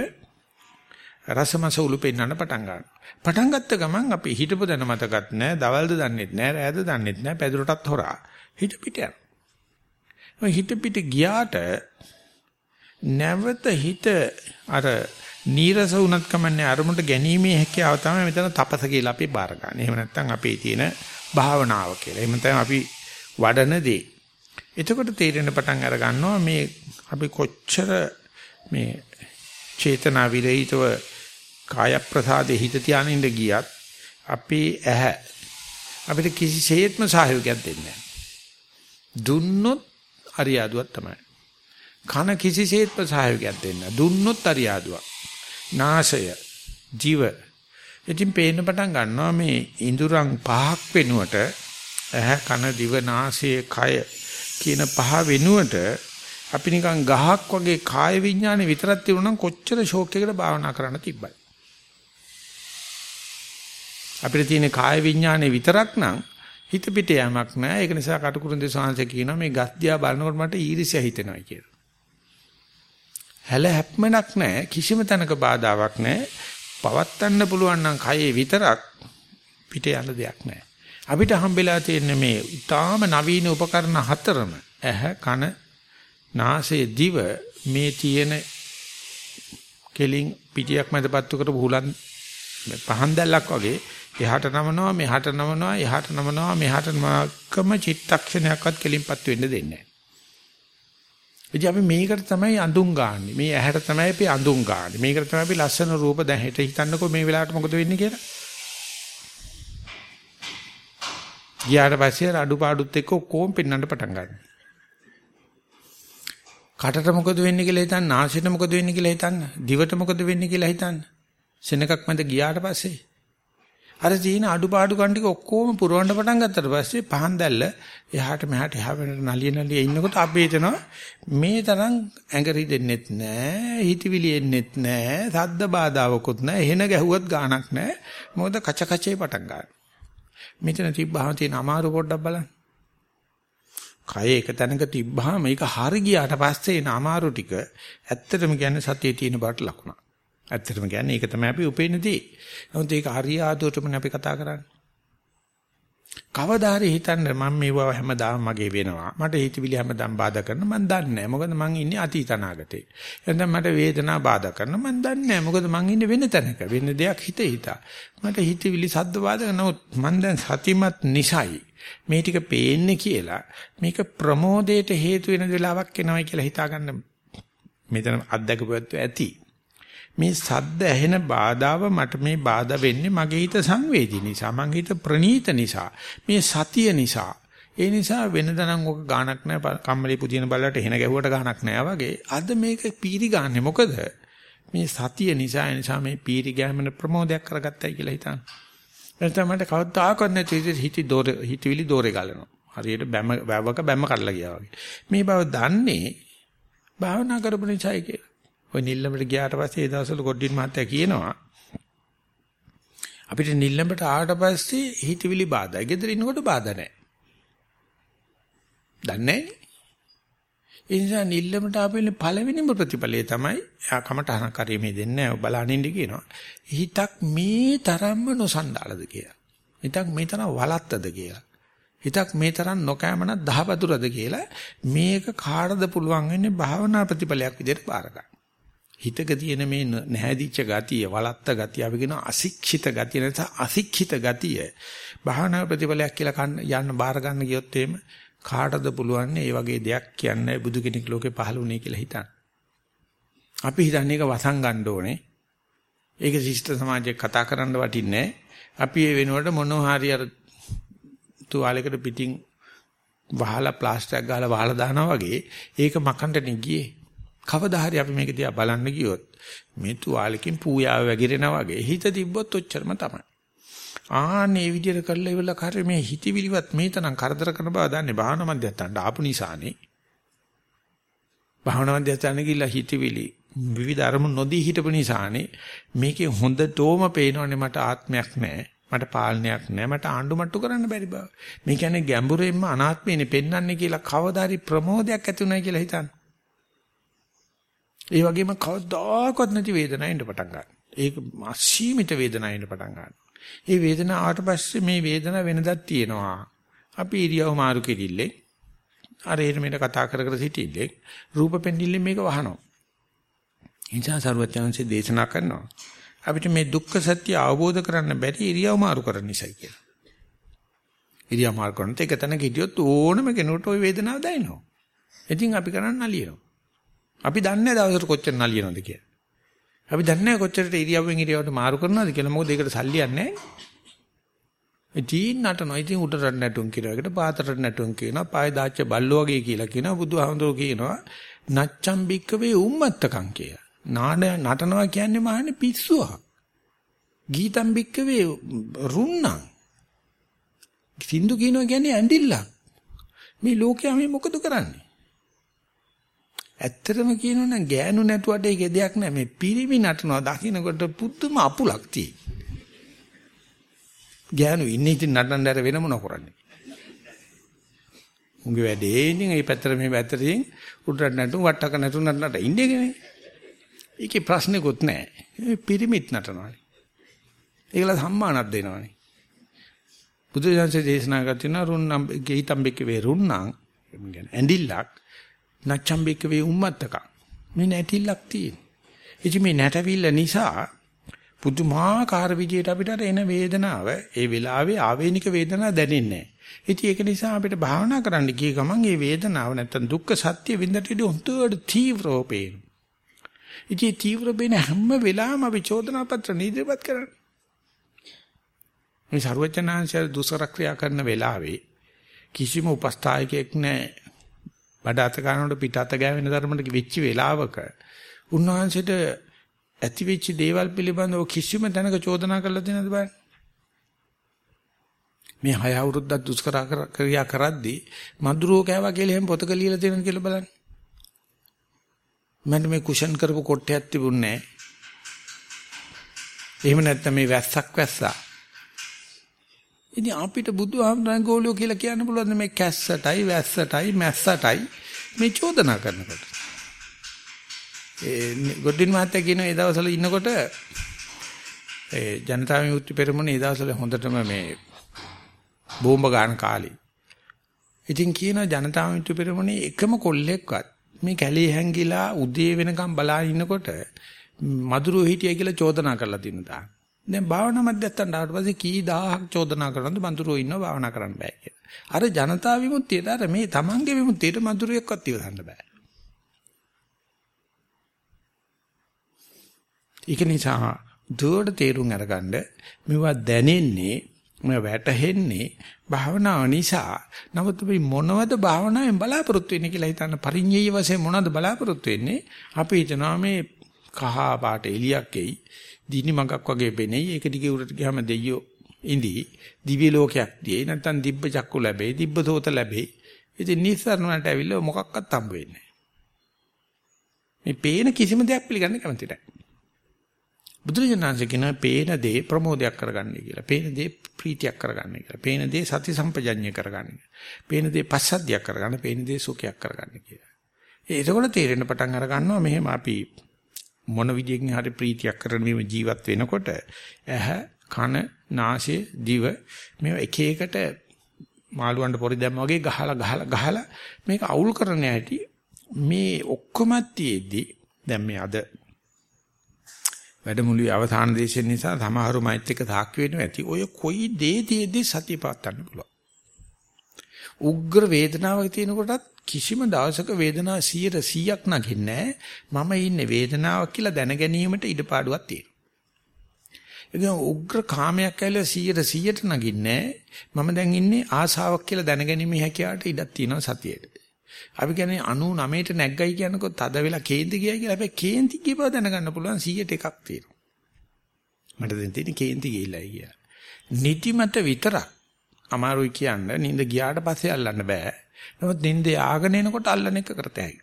රසමස උළු පෙන්වන්න පටන් ගන්නවා. පටන් ගත්ත ගමන් අපි හිතපො දැන මතකත් නැහැ, දවල්ද දන්නෙත් නැහැ, රෑද දන්නෙත් නැහැ, පැදුරටත් හොරා. හිත පිට යනවා. හිත පිට ගියාට නැවත හිත අර නීරස වුණත් කමන්නේ අරමුණට ගැනීමේ හැකියාව තමයි මෙතන තපස කියලා අපි බාර ගන්න. එහෙම නැත්නම් අපේ තියෙන භාවනාව කියලා. එහෙම නැත්නම් අපි වඩන දේ. එතකොට තේරෙන පටන් අර ගන්නවා මේ අපි කොච්චර මේ චේතනා විරහිතව කාය ප්‍රසාදේ හිත තියාගෙන ඉඳ ගියත් අපේ ඇහැ අපිට කිසිසේත්ම සහයෝගයක් දෙන්නේ නැහැ. දුන්නොත් අරියාදුවක් තමයි. කන කිසිසේත්ම සහයෝගයක් දෙන්නේ නැහැ. දුන්නොත් අරියාදුවක්. නාසය, ජීව. ඉතින් පේන්න පටන් ගන්නවා මේ ඉඳුරන් පහක් වෙනුවට ඇහැ, කන, දිව, නාසය, කය කියන පහ වෙනුවට අපි නිකන් ගහක් වගේ කාය විඥානේ විතරක් තියුණා නම් කොච්චර ෂෝක් එකකට භාවනා කරන්න තිබ්බයි. අපිට තියෙන කාය විඥානේ විතරක් නම් හිත පිට යamak නෑ. ඒක නිසා කටුකුරුන්දේ සාංශ කියනවා මේ ගස් දිහා බලනකොට මට ඊර්ෂ්‍යා හිතෙනවා කියලා. හැල හැප්මනක් නෑ කිසිම තැනක බාධාවක් නෑ. පවත්තන්න පුළුවන් නම් කයේ විතරක් පිට යන දෙයක් නෑ. අපිට හම්බෙලා තියෙන මේ ඊටාම නවීන උපකරණ හතරම ඇහ කන නාසය දිව මේ තියෙන කෙලින් පිටියක් මැදපත්තු කරපු හුලන් පහන් දැල්ලක් වගේ එහාට නමනවා මෙහාට නමනවා එහාට නමනවා මෙහාට නමකම චිත්තක්ෂණයක්වත් කෙලින්පත් වෙන්න දෙන්නේ නැහැ. ඉතින් අපි මේකට තමයි අඳුන් ගන්නෙ. මේ ඇහැට තමයි අපි අඳුන් ගන්නෙ. මේකට තමයි අපි ලස්සන රූප දැන් හෙට හිතන්නකෝ මේ වෙලාවට මොකද වෙන්නේ කියලා. ගියාට පස්සේ අඩුපාඩුත් එක්ක ඔක්කොම පෙන්වන්න පටන් ගන්නවා. කටට මොකද වෙන්නේ කියලා හිතන්න, නාසයට මොකද වෙන්නේ කියලා හිතන්න, දිවට මොකද වෙන්නේ කියලා හිතන්න. සෙනඟක් මැද ගියාට පස්සේ අර තියෙන අඩුපාඩු කන් ටික ඔක්කොම පුරවන්න පටන් ගත්තට පස්සේ පහන් දැල්ල එහාට මෙහාට එහා වෙනට නලිය නලිය ඉන්නකොට අපි හිතනවා මේ තරම් ඇඟරි දෙන්නෙත් නෑ හිතවිලි එන්නෙත් නෑ සද්ද බාධාවකුත් නෑ එහෙන ගැහුවත් ගාණක් නෑ මොකද කච කචේ පටන් ගන්න. මෙතන තිබ්බහම තියෙන අමාරු පොඩ්ඩක් බලන්න. කය එක තැනක තිබ්බහම මේක හරි ගියාට පස්සේ එන අමාරු ටික ඇත්තටම කියන්නේ සතියේ තියෙන බාට ලකුණක්. ඇත්තටම කියන්නේ ඒක තමයි අපි උපේනදී. නමුත් ඒක හරි ආදුවටමනේ අපි කතා කරන්නේ. කවදා හරි හිතන්න මම මේවා හැමදාම මගේ වෙනවා. මට හිතවිලි හැමදාම බාධා කරන මම දන්නේ නැහැ. මොකද මං ඉන්නේ අතීත අනාගතේ. එහෙනම් මට වේදනාව බාධා කරන මම දන්නේ නැහැ. මොකද මං ඉන්නේ වෙන තැනක. වෙන දෙයක් හිත හිතා. මට හිතවිලි සද්ද බාධා නමුත් මං දැන් සතිමත් නිසයි. මේ ටික පේන්නේ කියලා මේක ප්‍රමෝදයට හේතු වෙන වෙලාවක් එනවයි කියලා හිතාගන්න මෙතන අත්දැකපුවත් ඇති. මේ සද්ද ඇහෙන බාධාව මට මේ බාධා වෙන්නේ මගේ හිත සංවේදී නිසා මගේ හිත ප්‍රනීත නිසා මේ සතිය නිසා. ඒ නිසා වෙනදනම් ඔක ගාණක් නැහැ කම්මලේ පුදින බල්ලට එහෙන ගැහුවට ගාණක් නැහැ වගේ. අද මේක පීරි ගන්නෙ මොකද? මේ සතිය නිසා ඒ නිසා මේ පීරි ගෑමන ප්‍රමෝදයක් කරගත්තයි කියලා හිතන්න. එතන මට කවදාකවත් නැති හිති දෝර හිතවිලි දෝරේ ගලනවා හරියට බැම වැවක බැම කඩලා ගියා වගේ මේ බව දන්නේ භාවනා කරපු නිසායි කියලා ওই නිල්ලඹට ගියාට පස්සේ ඒ දවස්වල ගොඩින් මහත්තයා කියනවා අපිට නිල්ලඹට ආවට පස්සේ හිතවිලි බාධා. ගෙදර ඉන්නකොට බාධා නැහැ. දන්නේ ඒ නිසා නිල්ලඹට ආපෙන්නේ පළවෙනිම ප්‍රතිඵලය තමයි යා කමටහන කරීමේ දෙන්නේ බලනින්න කියනවා. හිතක් මේ තරම්ම නොසන්ඩාලද කියලා. හිතක් මේ තරම් වලත්තද කියලා. හිතක් මේ තරම් නොකෑමන දහවතුරද කියලා මේක කාටද පුළුවන් වෙන්නේ භාවනා ප්‍රතිඵලයක් විදිහට බාර ගන්න. හිතක තියෙන මේ නැහැදිච්ච ගතිය, වලත්ත ගතිය අපි කියන අශික්ෂිත ගතිය නැත්නම් අශික්ෂිත ගතිය භාවනා ප්‍රතිඵලයක් කියලා යන්න බාර ගන්න ගියොත් එහෙම කාටද පුළුවන් මේ වගේ දෙයක් කියන්නේ බුදු කෙනෙක් ලෝකේ පහළ වුණේ කියලා හිතන්න. අපි හිතන්නේ ඒක වසන් ගන්න ඕනේ. ඒක ශිෂ්ට සමාජයේ කතා කරන්න වටින්නේ අපි ඒ වෙනුවට මොනවා හරි අර තුවාලයකට පිටින් වහලා ප්ලාස්ටික් ගාලා වහලා දානවා වගේ ඒක මකන්න ගියේ. කවදා හරි අපි මේක දිහා බලන්න ගියොත් මේ තුවාලකින් පූයාව වැగిරෙනා වගේ හිත තිබ්බොත් ඔච්චරම තමයි. ආන්නේ විදිහට කරලා ඉවල කරේ මේ හිතවිලිවත් මේ තරම් කරදර කරන බව දන්නේ භාවනා මධ්‍යස්ථානට ආපු නිසානේ. භාවනා මධ්‍යස්ථාන ගිහිල්ලා හිතවිලි විවිධ අරමුණු නොදී හිටපු නිසානේ මේකේ හොඳටම පේනවනේ මට ආත්මයක් නැහැ. මට පාලනයක් නැහැ. මට ආණ්ඩු මට්ටු කරන්න බැරි බව. මේ කියන්නේ ගැඹුරෙන්ම අනාත්මේනේ පෙන්වන්නේ කියලා කවදාරි ප්‍රමෝදයක් ඇති උනායි කියලා හිතන්න. ඒ වගේම කවදාකවත් නැති වේදනාවක් එන්න පටන් ගන්නවා. ඒක අසීමිත වේදනාවක් එන්න පටන් ගන්නවා. ඒ වේදනාව ආවට පස්සේ මේ වේදනාව වෙනදක් තියෙනවා. අපි ඉරියව් මාරු කෙරිල්ලේ අර එහෙම මෙන්න කතා කර කර සිටිල්ලේ රූප පෙන්දිල්ලේ මේක වහනවා. එනිසා සරුවචනන්සේ දේශනා කරනවා. අපිට මේ දුක්ඛ සත්‍ය අවබෝධ කරන්න බැරි ඉරියව් මාරු කරන්න නිසායි කියලා. ඉරියව් මාරු කරනත් එක තැනක හිටියොත් ඕනම කෙනෙකුට ওই වේදනාව දැනෙනවා. ඉතින් අපි කරන්නේ නලියනවා. අපි දන්නේ දවසට කොච්චර නලියනවද කියලා. අපි දන්නේ කොච්චරට ඉරියව්වෙන් ඉරියව්වට මාරු කරනවද කියලා. මොකද ඒකට සල්ලියක් නැහැ. ඉතින් නටනවා. ඉතින් උඩට නැටුම් කියනවා. ඒකට පාතට නැටුම් කියනවා. පාය දාච්ච බල්ලෝ වගේ කියලා කියනවා. බුදුහාමුදුරුවෝ කියනවා. නච්චම් බික්කවේ උම්මත්තකම් කියලා. නාඩ නටනවා කියන්නේ මහන්නේ පිස්සුවක්. ගීතම් බික්කවේ රුන්නා. සින්දු කියනවා කියන්නේ ඇඬිල්ලක්. මේ ලෝකයා මේ මොකද කරන්නේ? ඇත්තටම කියනවනම් ගෑනු නැටුවට ඒක දෙයක් නෑ මේ පිරිමි නටනවා දකින්නකොට පුදුම අපුලක් තියෙයි. ගෑනු ඉන්නේ ඉතින් නටන්න ඇර වෙන මොන කරන්නේ? උන්ගේ වැඩේ ඉන්නේ මේ පැත්තට මේ පැත්තටින් උඩට නටු වට්ටක නටු නටනට ඉන්නේ නේ. ඒකේ ප්‍රශ්නෙකුත් නෑ. මේ පිරිමිත් නටනවානේ. ඒකල සම්මානක් දෙනවානේ. බුදු දහමේ දේශනා කරන රුන්නම් ගීතම්බෙක වේ රුන්නම් කියන්නේ ඇඬිල්ලක් නච්චම්බෙක වේ උම්මත්තක මේ නැටිල්ලක් තියෙන. ඉතින් මේ නැටවිල්ල නිසා පුදුමාකාර විදියට අපිට එන වේදනාව ඒ වෙලාවේ ආවේනික වේදනාව දැනෙන්නේ නැහැ. ඉතින් ඒක නිසා අපිට භාවනා කරන්න ගිය ගමන් මේ වේදනාව නැත්තම් දුක්ඛ සත්‍ය විඳට ඉඳ හොඳට තීව්‍රව පේනවා. ඉතින් තීව්‍ර වෙන හැම වෙලාවෙම අපි චෝදනා පත්‍ර නිදිපත් කරන්නේ. මේ ਸਰවඥාන්සේ දුසර ක්‍රියා කරන වෙලාවේ කිසිම උපස්ථායකයෙක් නැහැ. බඩ අත ගන්නකොට පිට අත ගෑවෙන ධර්මයට වෙච්ච වෙලාවක උන්වහන්සේට ඇති වෙච්ච දේවල් පිළිබඳව කිසිම තැනක චෝදනා කරලා තියෙනවද බලන්න. මේ හය අවුරුද්දක් දුෂ්කර ක්‍රියා කරද්දී මధుරෝ කෑවා කියලා එහෙම පොතක ලියලා තියෙනවද කියලා බලන්න. මම මේ කුෂන් කරපු කොට්ටයක් තිබුණේ නැහැ. එහෙම නැත්නම් මේ වැස්සක් වැස්සා. ඉතින් අපිට බුදුහාමුදුරන් ගෝලියෝ කියලා කියන්න පුළුවන් මේ කැස්සටයි වැස්සටයි මැස්සටයි මේ චෝදනා කරනකොට. ඒ ගොඩින් මහත්තයා කියන ඒ දවස්වල ඉන්නකොට ඒ ජනතා විමුක්ති පෙරමුණ ඒ දවස්වල හොඳටම මේ බෝම්බ ගන්න කාලේ. ඉතින් කියන ජනතා විමුක්ති පෙරමුණේ එකම කොල්ලෙක්වත් මේ කැලේ හැංගිලා උදේ වෙනකම් බලා ඉන්නකොට මధుරෝ හිටියයි කියලා චෝදනා කරලා තිනුදා. දැන් භාවනා මධ්‍යස්ථානට ආවට පස්සේ කී දහහක් චෝදනා කරනද මధుරෝ ඉන්නව භාවනා කරන්න බෑ කියලා. අර ජනතා විමුක්තියට අර මේ තමන්ගේ විමුක්තියට මధుරයක්වත් ඉවසන්න බෑ. ඒක නිසා දුවට තේරුම් අරගන්න මේවා දැනෙන්නේ මේ වැටහෙන්නේ භාවනාව නිසා. නමුත් අපි මොනවද භාවනාවෙන් බලාපොරොත්තු වෙන්නේ කියලා හිතන්න පරිඤ්ඤය වශයෙන් මොනවද බලාපොරොත්තු වෙන්නේ? අපි හිතනවා මේ කහ පාට එලියක් එයි. දිනි මගක් වගේ පෙනෙයි. ඒක දිගේ උරට ගියාම දෙයියෝ ඉඳි දිව්‍ය ලෝකයක් දියේ නැත්නම් දිබ්බ චක්කු ලැබෙයි. දිබ්බ සෝත ලැබෙයි. ඉතින් නිස්සාරණට ඇවිල්ලා මොකක්වත් හම්බ වෙන්නේ මේ පේන කිසිම දෙයක් පිළිගන්න කැමති නැහැ. බුදුරජාණන්සේ කියන පේන දේ ප්‍රමෝදයක් කරගන්නයි කියලා. පේන දේ ප්‍රීතියක් කරගන්නයි කියලා. පේන දේ සති සම්පජඤ්ඤය කරගන්නයි. පේන දේ පස්සද්ධියක් කරගන්න, පේන දේ සුඛයක් කරගන්න කියලා. ඒකවල තේරෙන්න පටන් අර ගන්නවා මෙහෙම අපි මොන විදියකින් හරි ප්‍රීතියක් කරන මේ ජීවත් වෙනකොට ඇහ, කන, නාසය, දිව මේවා එක එකට මාළුවන්ට පොරි දැම්ම වගේ ගහලා ගහලා ගහලා මේක අවුල් කරන හැටි මේ ඔක්කොම තියේදී දැන් මේ අද වැඩමුළුවේ අවසාන දේශන නිසා සමහරු මෛත් එක්ක සාක්ෂි වෙනවා ඇති. ඔය කොයි දේ තියේදී සතිය පවත්වන්න පුළුවන්. උග්‍ර වේදනාවක් තියෙනකොටත් කිසිම දවසක වේදනාව 100%ක් නැගින්නේ මම ඉන්නේ වේදනාවක් කියලා දැන ගැනීමට ඉඩපාඩුවක් තියෙනවා. ඒ උග්‍ර කාමයක් ඇවිල්ලා 100%ට නැගින්නේ මම දැන් ඉන්නේ ආසාවක් කියලා දැනගැනීමේ හැකියාවට ඉඩක් තියෙනවා සතියේට. අපි කියන්නේ 99ට නැග්ගයි කියනකොත් තද වෙලා කේන්ති ගියයි කියලා. හැබැයි කේන්ති ගිය බව දැනගන්න පුළුවන් 100ට එකක් තියෙනවා. මට දැන් තියෙන්නේ කේන්ති ගිහිල්ලායි කියලා. නිදිමත විතරක් අමාරුයි කියන්න නිින්ද ගියාට පස්සේ අල්ලන්න බෑ. නමුත් නිින්ද ආගෙන එනකොට අල්ලන එක කරතයි.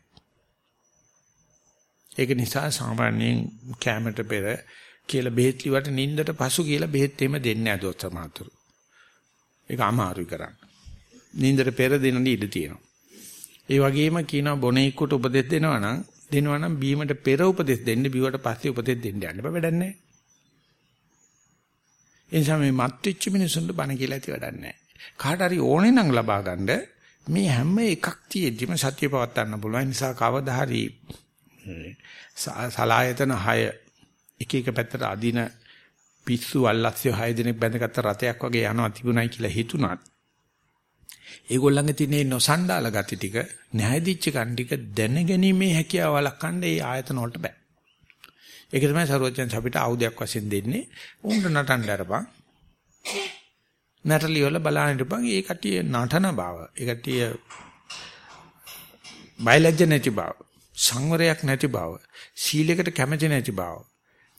ඒක නිසා සාමාන්‍යයෙන් කැමරට පෙර කියලා බෙහෙත් liවට නිින්දට පසු කියලා බෙහෙත් එම දෙන්නේ නැහැ දොස්තර මහතුරු. ඒක අමාරුයි කරන්න. නිින්දට පෙර දෙන්න ඉඩ තියෙනවා. ඒ වගේම කියනවා බොණේකට උපදෙස් දෙනවා නම් දෙනවා නම් බීමට පෙර උපදෙස් දෙන්න බිවට පස්සේ උපදෙස් දෙන්න යන්න බෑ වැඩක් නැහැ. ඒ නිසා මේ මත් වෙච්ච මිනිසුන්ට බණ කියලා ඇති වැඩක් නැහැ. කාට හරි ඕනේ නම් ලබා ගන්න මේ හැම එකක් තියෙද්දිම සත්‍ය පවත් ගන්න පුළුවන්. නිසා කවදා හරි සලායතන 6 එක එක පැත්තට අදින පිස්සු අල්ලස්සිය 6 දිනක් බැඳගත්ත රතයක් වගේ යනවා තිබුණයි කියලා හිතුණත් ඒගොල්ලන්ගේ තියෙන නොසන්ඩාල ගති ටික නැහැදිච්ච කන් ටික දැනගැනීමේ හැකියාව වළක්වන්න ඒ ආයතන වලට බෑ. ඒක තමයි සරුවචන් අපිට ආයුධයක් වශයෙන් දෙන්නේ. උන්ට නටන්න අරපන්. නටලිය වල බලන්න ඉරපන්. ඒ කටිය නටන බව. ඒ කටිය බයලජ්ජ නැති බව. සංවරයක් නැති බව. සීලයකට කැමති නැති බව.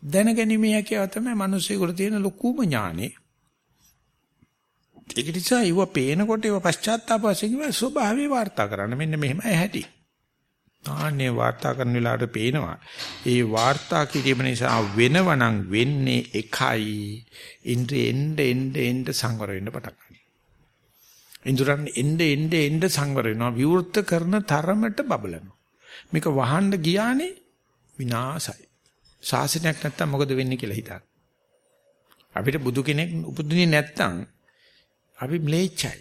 දැනගැනීමේ හැකියාව තමයි මිනිස්සුන්ට තියෙන ලොකුම ඥානේ. ඒක නිසා ඊව පේනකොට ඒව පශ්චාත්තාප වශයෙන් ස්වභාවය වාර්තා කරන්න මෙන්න මෙහෙමයි ඇති. ආන්නේ වාර්තා කරන වෙලාවට පේනවා. ඒ වාර්තා කිරීම නිසා වෙනවනම් වෙන්නේ එකයි. ඉන්ද්‍රිය එන්න එන්න එන්න සංවර වෙන්න පටන් ගන්නවා. ඉන්ද්‍රයන් එන්න එන්න එන්න සංවර වෙනවා. විවෘත කරන තරමට බබලනවා. මේක වහන්න ගියානේ විනාසයි. ශාසනයක් නැත්තම් මොකද වෙන්නේ කියලා හිතන්න. අපිට බුදු කෙනෙක් උපදින්නේ නැත්තම් අපි ම්ලේච්චයි.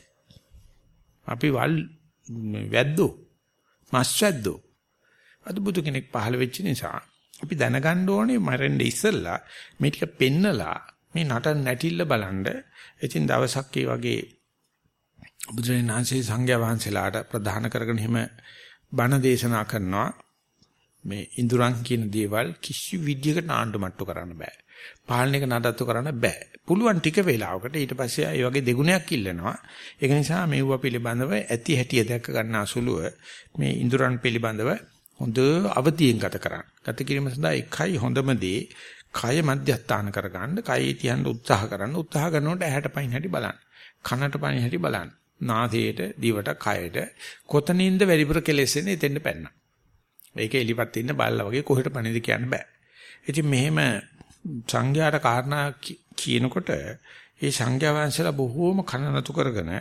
අපි වල් වැද්දෝ. මස් වැද්දෝ. අද බුදු කෙනෙක් පහළ වෙච්ච නිසා අපි දැනගන්න ඕනේ මරෙන්න ඉස්සෙල්ලා මේ ටික පෙන්නලා මේ නටන නැටිල්ල බලන්න. ඉතින් දවසක් ඒ වගේ බුදුරජාණන් වහන්සේ සංඝයා වහන්සේලාට ප්‍රදාන කරගෙන හිම බණ දේශනා කරනවා. මේ ඉඳුරන් කියන දේවල් කිසි විදියකට ආණ්ඩු මට්ටු කරන්න බෑ. පාලනයක නඩත්තු කරන්න බෑ. පුළුවන් ටික වේලාවකට ඊට පස්සේ ඒ වගේ දෙගුණයක් ඉල්ලනවා. ඒක නිසා මේව පිළිබඳව ඇති හැටිය දැක ගන්න අසුලුව මේ ඉඳුරන් පිළිබඳව හොඳ අවතියෙන් ගත කරන්න. ගත කිරීම සඳහා එකයි හොඳම දේ කය මධ්‍යස්ථාන කරගන්න, කය තියන්න උත්සාහ කරන්න. උත්සාහ කරනකොට ඇහැට පයින් හැටි බලන්න. කනට පයින් හැටි බලන්න. නාසයට, දිවට, කයට කොතනින්ද වැඩිපුර කෙලෙසෙන්නේ එතෙන්ද පැන්න. ඒක එලිපත් ඉන්න බල්ලා වගේ කොහෙට පණිද කියන්න බෑ. ඉතින් මෙහෙම සංඝයාට කාරණා කියනකොට ඒ සංඝයා වහන්සේලා බොහෝම කනනතු කරගෙන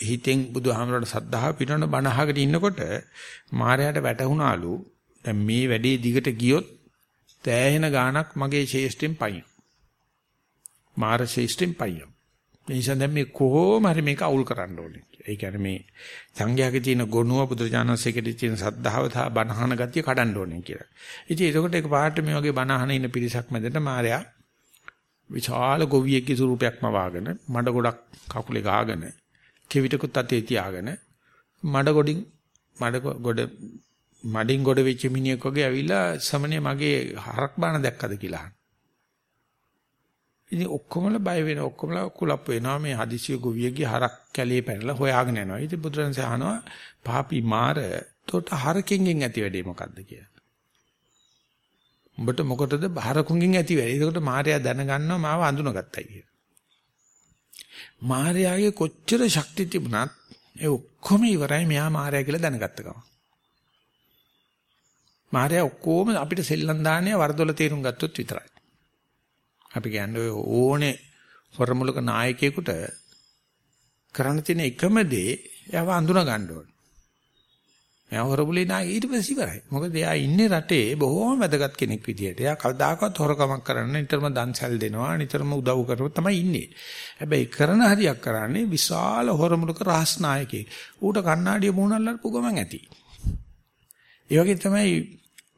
හිතෙන් බුදුහාමරට සද්ධාව පිරන බණ අහගෙන ඉන්නකොට මායයට වැටහුණාලු දැන් මේ වැඩේ දිගට ගියොත් තෑහෙන ගාණක් මගේ ශේෂ්ඨෙන් පයින්. මාර ශේෂ්ඨෙන් පයින්. ඒ නිසා දැන් මේ කොහොම හරි මේක අවුල් කරන්න ඕනේ. ඒ කියන්නේ මේ සංඝයාගේ තියෙන ගුණුව බුදුරජාණන්සේකේ තියෙන සද්ධාව සහ බණහන ගතිය කඩන්න ඕනේ කියලා. ඉතින් ඒකට එක පාට මේ වගේ බණහන ඉන්න පිරිසක් මැදට මාර්යා විශාල ගොවියෙක්ගේ ස්වරූපයක්ම වාගෙන මඩ ගොඩක් කකුලේ ගාගෙන කෙවිතකුත් අතේ තියාගෙන මඩ ගොඩින් මඩ ගොඩ මඩින් ගොඩ වෙච්ච මිනිහෙක් වගේ ඇවිල්ලා සමනේ මගේ හරක් බාන දැක්කද කියලා අහන. ඉතින් ඔක්කොමල බය වෙන ඔක්කොමල කුලප් වෙනවා මේ හදිසිය ගොවියගේ හරක් කැලේ පැනලා හොයාගෙන යනවා. ඉතින් බුදුරජාණන් අහනවා පාපි මාර තොට හරකින්ගෙන් ඇති වැඩේ මොකද්ද කියලා. උඹට මොකටද හරකුන්ගෙන් ඇති වැඩේ? ඒකට මාර්යා දැනගන්නවා මාව අඳුනගත්තයි කියලා. මාර්යාගේ කොච්චර ශක්තිය තිබුණත් ඒ ඔක්කොම ඉවරයි මෙයා මාර්යා කියලා දැනගත්ත ගමන්. මාර්යා ඔක්කොම අපිට සෙල්ලම් දාන්නේ වරදොල තේරුම් ගත්තොත් විතරයි. අපි කියන්නේ ඕනේ හොරමුලක නායකයෙකුට කරන්න තියෙන එකම දේ එයාව අඳුන ගන්න ඕනේ. එයා හොරමුලේ නායක ඊට පස්සේ ඉවරයි. මොකද එයා ඉන්නේ රටේ බොහොම වැදගත් කෙනෙක් විදියට. එයා කවදාකවත් හොරකමක් කරන්න නිතරම දන්සල් දෙනවා, නිතරම උදව් කරනවා තමයි ඉන්නේ. හැබැයි කරන හරියක් කරන්නේ විශාල හොරමුලක රහස් නායකයෙක්. ඌට කණ්ණාඩිය මූණල්ලපු ගමන් ඇති. ඒ වගේ තමයි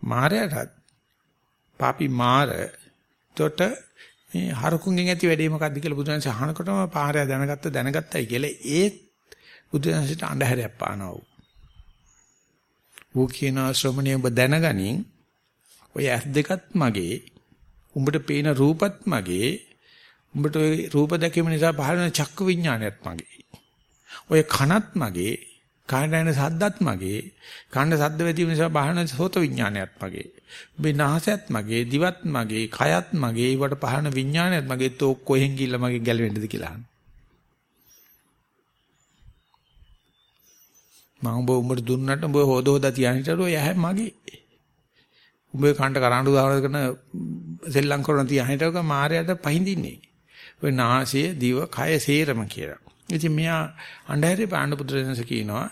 මාරයටත් පාපි මාර තොට මේ හරකුන්ගෙන් ඇති වැඩේ මොකද්ද කියලා බුදුන්ස අහනකොටම පාරය දැනගත්ත දැනගත්තයි කියලා ඒත් බුදුන්සට අඳුරයක් පානවා. ඌ කියන ශ්‍රමණිය ඔබ දැනගනින්. ඔය ඇස් දෙකත් මගේ උඹට පේන රූපත් මගේ උඹට ඔය රූප දැකීම නිසා පහළ වෙන චක්ක විඥානයත් මගේ. ඔය කනත් මගේ කායන සද්දත් මගේ කන්න සද්ද වැදීම නිසා පහළ වෙන සෝත විඥානයත් මගේ. ඔබේ නාසයත් මගේ, දිවත් මගේ, කයත් මගේ, ඒවට පහන විඥානයත් මගේ. තෝ කොහෙන් ගිහිල්ලා මගේ ගැලවෙන්නද කියලා. අහනවා. මම ඔබ උඹට දුන්නට ඔබ හොද හොදා තියාගෙන හිටරෝ යහැ මගේ. උඹේ කන්ට කරඬු දාන කරන සෙල්ලම් කරන තියාගෙන හිටරක මායයට පහඳින්නේ. ඔය නාසය, දිව, කය සේරම කියලා. ඉතින් මෙයා අන්ධහැරේ පාණ්ඩ පුත්‍රයන්ස කියනවා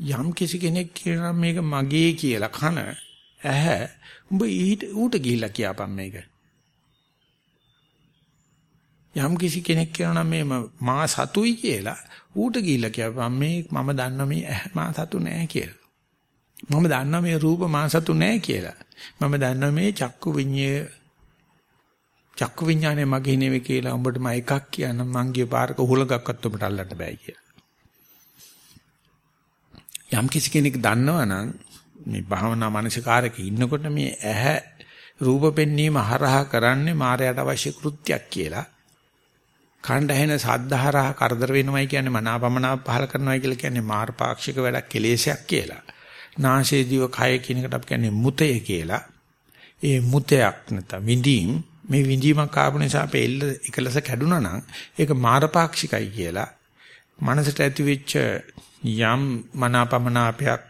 යම් කිසි කෙනෙක් කියනවා මේක මගේ කියලා කන ඇහැ උඹ ඊට ඌට ගිහිල්ලා කියපන් මේක. යම් කිසි කෙනෙක් කියනවා මේ මා සතුයි කියලා ඌට ගිහිල්ලා කියපන් මේ මම දන්න මේ මා සතු නෑ කියලා. මම දන්නවා මේ රූප මාසතු නැහැ කියලා. මම දන්නවා මේ චක්කු විඤ්ඤය චක්කු විඤ්ඤාණය මගේ නෙවෙයි කියලා උඹට මම එකක් කියන්න මං ගිය පාරක උහුලගක්වත් උඹට අල්ලන්න බෑ කියලා. යම් කිසි කෙනෙක් දන්නවනම් මේ භාවනා මානසිකාරක ඉන්නකොට මේ ඇහැ රූප පෙන්වීම හරහා කරන්නේ මායයට අවශ්‍ය කෘත්‍යයක් කියලා. කණ්ඩ ඇහෙන සද්ධාරහ කරදර වෙනවයි කියන්නේ මනාපමනාප පහල කරනවයි කියලා කියන්නේ මාර්පාක්ෂික වැඩක් කෙලේශයක් කියලා. නාසයේ දිව කය කියන එකට අපි කියන්නේ මුතය කියලා. ඒ මුතයක් නැත්නම් විඳීම් මේ විඳීමක් ආපු නිසා අපේ එල්ල එකලස කැඩුනා නම් ඒක මාරපාක්ෂිකයි කියලා. මනසට ඇති වෙච්ච යම් මනාපමනාපයක්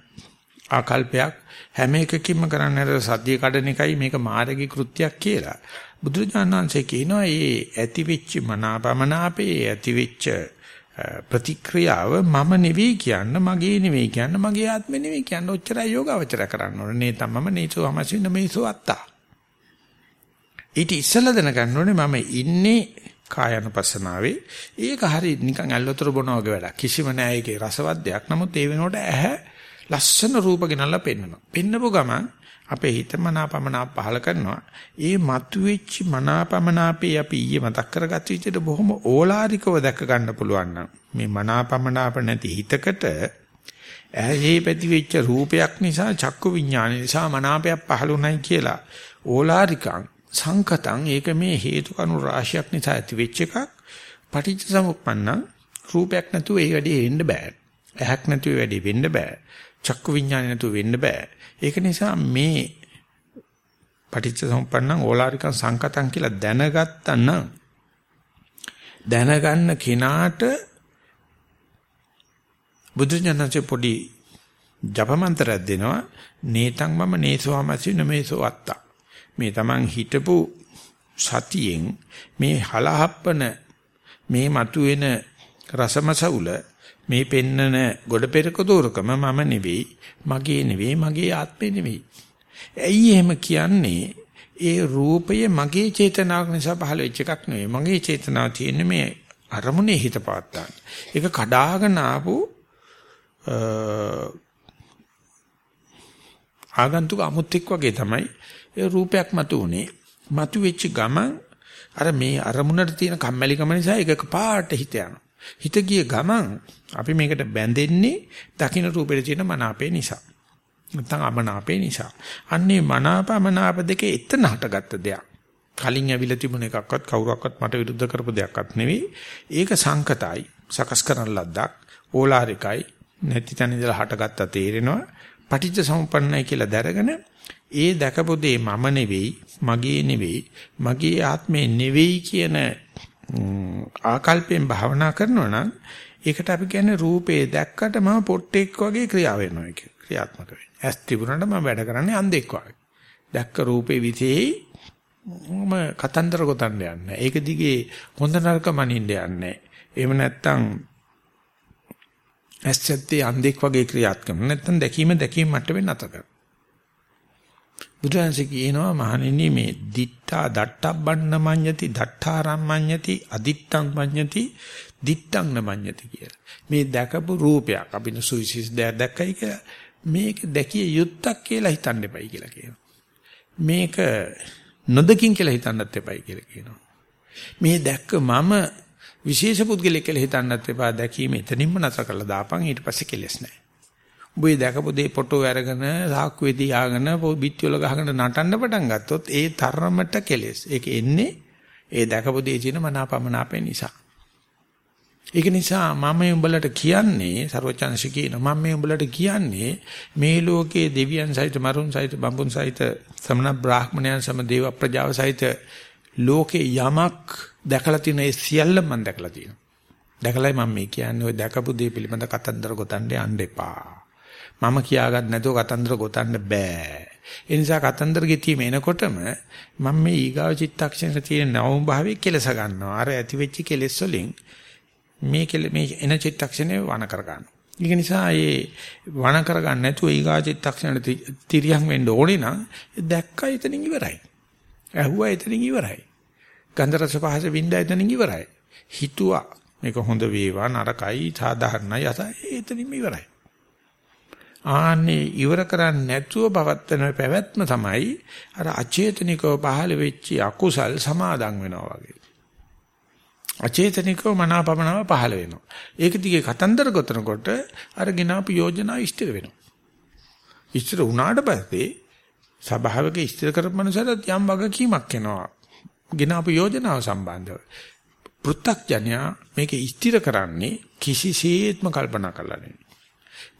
ආකල්පයක් හැම එකකින්ම කරන්නේ අර සද්දිය කඩන එකයි මේක මාර්ගික කෘත්‍යයක් කියලා. බුදුරජාණන් වහන්සේ කියනවා මේ ඇතිවෙච්ච මනාපමනාපේ ඇතිවෙච්ච ප්‍රතික්‍රියාව මම නෙවෙයි කියන්න මගේ නෙවෙයි කියන්න මගේ ආත්මෙ නෙවෙයි කියන්න ඔච්චරයි යෝගාවචර කරන්න ඕනේ. නේ තමම නේසෝ අමසින්න මේසෝ අත්තා. ඊට ඉස්සෙල්ලා දැනගන්න ඕනේ මම ඉන්නේ කායानुපස්සනාවේ. ඒක හරි නිකන් ඇල්ලතර බොනවා වගේ වැඩක්. කිසිම නෑ ඒකේ රසවත් දෙයක්. නමුත් ඒ වෙනකොට ඇහැ ලස්සන රූප ගෙනල්ලා පෙන්නනවා. පෙන්නපු ගමන් අපේ හිත මනාපමනාප පහල කරනවා. ඒ මතුවෙච්ච මනාපමනාපේ අපි ඊයේ මතක් කරගත්ත විදිහට බොහොම ඕලාරිකව දැක ගන්න පුළුවන් නම් මේ මනාපමනාප නැති හිතකට ඇහි පැතිවෙච්ච රූපයක් නිසා චක්කු විඥාන නිසා මනාපයක් පහළුණයි කියලා ඕලාරිකං සංකතං ඒක මේ හේතු කණු රාශියක් නිසා ඇති වෙච්ච එකක්. පටිච්ච සමුප්පන්න රූපයක් නැතුව ඒ වැඩේ වෙන්න බෑ. ඇහක් නැතුව වැඩේ වෙන්න බෑ. චක්කු විඥාන නැතුව වෙන්න බෑ. ඒක නිසා මේ පටිච්ච සමුප්පන්නං ඕලාරිකං සංකතං කියලා දැනගත්තා නම් දැනගන්න කෙනාට බුදුජානකේ පොඩි ජපමන්ත්‍රයක් දෙනවා. නේතං මම නේසෝමසි නමේසෝ අත්තා. මේ Taman හිටපු සතියෙන් මේ හලහප්පන මේ මතුවෙන රසමසවුල මේ පෙන්නන ගොඩ පෙරක දෝරකම මම නෙවෙයි මගේ නෙවෙයි මගේ ආත්මේ නෙවෙයි. ඇයි එහෙම කියන්නේ? ඒ රූපය මගේ චේතනාවක් නිසා පහළ වෙච්ච එකක් නෙවෙයි. මගේ චේතනාව තියෙන්නේ මේ අරමුණේ හිත පවත්තා. ඒක කඩාගෙන ආපු ආගන්තුක අමුත්‍යක් වගේ තමයි ඒ රූපයක් මතු උනේ. මතු වෙච්ච ගමන් අර මේ අරමුණට තියෙන කම්මැලිකම නිසා ඒක පාට හිත යනවා. හිත ගිය ගමන් අපි මේකට බැඳෙන්නේ දකින්න රූපෙට තියෙන මනාපේ නිසා. නැත්නම් අමනාපේ නිසා. අන්නේ මනාපමනාප දෙකේ එතන හටගත්ත දෙයක්. කලින් ඇවිල්ලා තිබුණ එකක්වත් කවුරක්වත් මට විරුද්ධ කරපු දෙයක්වත් නෙවෙයි. ඒක සංකතයි. සකස් කරන ලද්දක්. ඕලාරිකයි. නැති තැන ඉඳලා හටගත්තා තේරෙනවා. පටිච්ච සමුප්පන්නයි කියලා දැරගෙන ඒ දැකපු දේ මම නෙවෙයි, මගේ නෙවෙයි, මගේ ආත්මේ නෙවෙයි කියන ආකල්පයෙන් භාවනා කරනවා නම් ඒකට අපි කියන්නේ රූපේ දැක්කට මම පොට්ටෙක් වගේ ක්‍රියා වෙනවා කියලා. ක්‍රියාත්මක වෙන්නේ. ඇස් තිබුණාට මම වැඩ කරන්නේ අන්ධෙක් වගේ. දැක්ක රූපේ විතේ මම කතන්දර ගොතන්න යන්නේ. ඒක දිගේ හොඳ නරක මනින්න යන්නේ. එහෙම නැත්තම් ඇස්සත්තේ අන්ධෙක් වගේ ක්‍රියාත්මක නැත්තම් දැකීම දැකීම මට්ටමේ නැත කර. බුදුන්සේ කියනවා මහණෙනි මේ දිත්තා දට්ටබ්බන්න මඤ්ඤති දට්ඨාරම් මඤ්ඤති අදිත්තං මඤ්ඤති දිත්තං නමඤ්ඤති කියලා. මේ දැකපු රූපයක් අපි සුවිසිස් දෙයක් දැක්කයි කියලා මේක දැකිය යුත්තක් කියලා හිතන්න එපයි කියලා කියනවා. මේක නොදකින් කියලා හිතන්නත් එපයි කියලා කියනවා. මේ දැක්ක මම විශේෂ පුද්ගලෙක් කියලා හිතන්නත් එපා දැකීම එතනින්ම නැතර කරලා දාපන් ඊට පස්සේ කෙලස් නැහැ. උඹේ දැකපු දේ ෆොටෝ අරගෙන සාක්කුවේ තියාගෙන බිත්ති වල ගහගෙන නටන්න පටන් ගත්තොත් ඒ තරමට කෙලස්. ඒක එන්නේ ඒ දැකපු දේ තියෙන මනාපමනාපේ නිසා. ඒක නිසා මම උඹලට කියන්නේ ਸਰවචන්සි කියන මම මේ උඹලට කියන්නේ මේ ලෝකයේ දෙවියන් සහිත මරුන් සහිත බඹුන් සහිත සමන බ්‍රාහ්මණයන් සම දේව ප්‍රජාව සහිත ලෝකේ යමක් දැකලා තියෙන ඒ සියල්ල මම දැකලා තියෙනවා. දැකලායි මම මේ කියන්නේ ඔය දැකපු දේ පිළිබඳ කතන්දර ගොතන්න යන්න එපා. මම කියාගත් නැතුව කතන්දර ගොතන්න බෑ. ඒ නිසා කතන්දර ගෙතීම එනකොටම මම මේ ඊගාව චිත්තක්ෂණේ තියෙන නවම භාවයේ කෙලස ගන්නවා. අර ඇති වෙච්ච කෙලෙස් වලින් මේ මේ එන චිත්තක්ෂණේ වණ කර ගන්නවා. ඒක නිසා ඒ වණ කර ගන්න නැතුව ඊගා චිත්තක්ෂණයට තිරියම් වෙන්න ඕනේ නම් දැක්කා එතනින් ඉවරයි. ඇහුවා එතනින් ඉවරයි. ගන්ධ රස පහස විඳ එතනින් ඉවරයි. හිතුවා මේක හොඳ වේවා නරකයි සාධාරණයි අස එතනින්ම ඉවරයි. ආන්නේ ඉවර කරන්නේ නැතුව පවත්තන පැවැත්ම තමයි අර අචේතනිකව පහළ වෙච්ච අකුසල් සමාදන් වෙනවා වගේ. අචේතනිකව මනාපමනාව පහළ වෙනවා. ඒක දිගේ කතන්දර ගොතනකොට අර ගినాපු යෝජනා ඉෂ්ටර වෙනවා. ඉෂ්ටර වුණාට පස්සේ සභාවක ඉෂ්ටර කරපු මනුස්සයලත් යම් වගකීමක් එනවා. ගినాපු යෝජනාව සම්බන්ධව. පෘථග්ජනයා මේක ඉෂ්ටර කරන්නේ කිසිසේත්ම කල්පනා කරලා නෙවෙයි.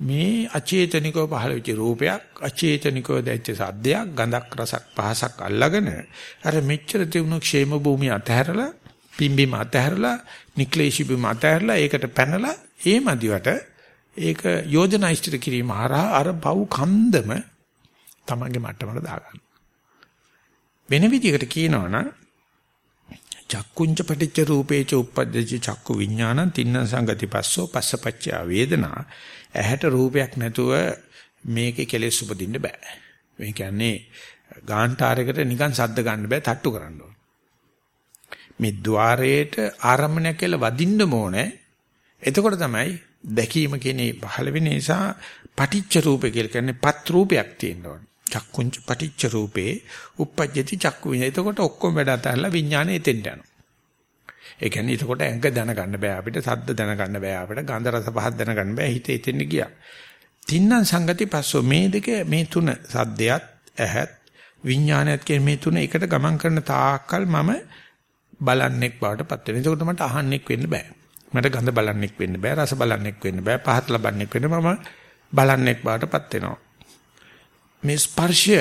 මේ අචේතනිකව පහළ වෙච්ච රූපයක් අචේතනිකව දැච්ච සද්දයක් ගඳක් රසක් පහසක් අල්ලගෙන අර මෙච්චර තියුණු ക്ഷേම භූමිය අතහැරලා පිම්බීම අතහැරලා නික්ලේශී බීම අතහැරලා ඒකට පැනලා ඒ මදිවට ඒක යෝජනා ඉදිරි කිරීම හරහා අර පව් කන්දම තමන්ගේ මට්ටමට දාගන්න. වෙන විදිහකට කියනවනම් චක්කුංච පටිච්ච රූපේච උප්පද්දච චක්කු විඥානං තින්න සංගති පස්සෝ පස්සපච්චා වේදනා ඇහැට රූපයක් නැතුව මේකේ කෙලෙස් උපදින්න බෑ. මේ කියන්නේ ගාන්ටාරයකට නිකන් සද්ද ගන්න බෑ තට්ටු කරන්න ඕන. මේ ద్వාරයේට ආරම්භණය කියලා වදින්න ඕනේ. එතකොට තමයි දැකීම කියන්නේ පහළ වෙන නිසා පටිච්ච රූපේ කියලා කියන්නේ පත් රූපයක් තියෙන්න ඕනේ. චක්කුංච පටිච්ච රූපේ uppajjati චක්කු විඤ්ඤාණය. එතකොට ඔක්කොම වැඩ අතහැරලා විඤ්ඤාණය එතෙන්ට යනවා. ඒ කියන්නේ එතකොට ඇඟ දැනගන්න බෑ අපිට සද්ද දැනගන්න බෑ අපිට ගන්ධ රස පහත් දැනගන්න බෑ හිත එතෙන්ට ගියා. තින්නම් සංගති පස්සෝ මේ දෙක මේ තුන සද්දයක් ඇහත් විඥානයත් කියන මේ තුන එකට ගමන් කරන තාක්කල් මම බලන්නෙක් බවට පත් වෙනවා. එතකොට මට අහන්නෙක් වෙන්න බෑ. මට ගඳ බලන්නෙක් වෙන්න බෑ රස බලන්නෙක් වෙන්න බෑ පහත් ලබන්නෙක් වෙන්න මම බලන්නෙක් බවට පත් වෙනවා. මේ ස්පර්ශය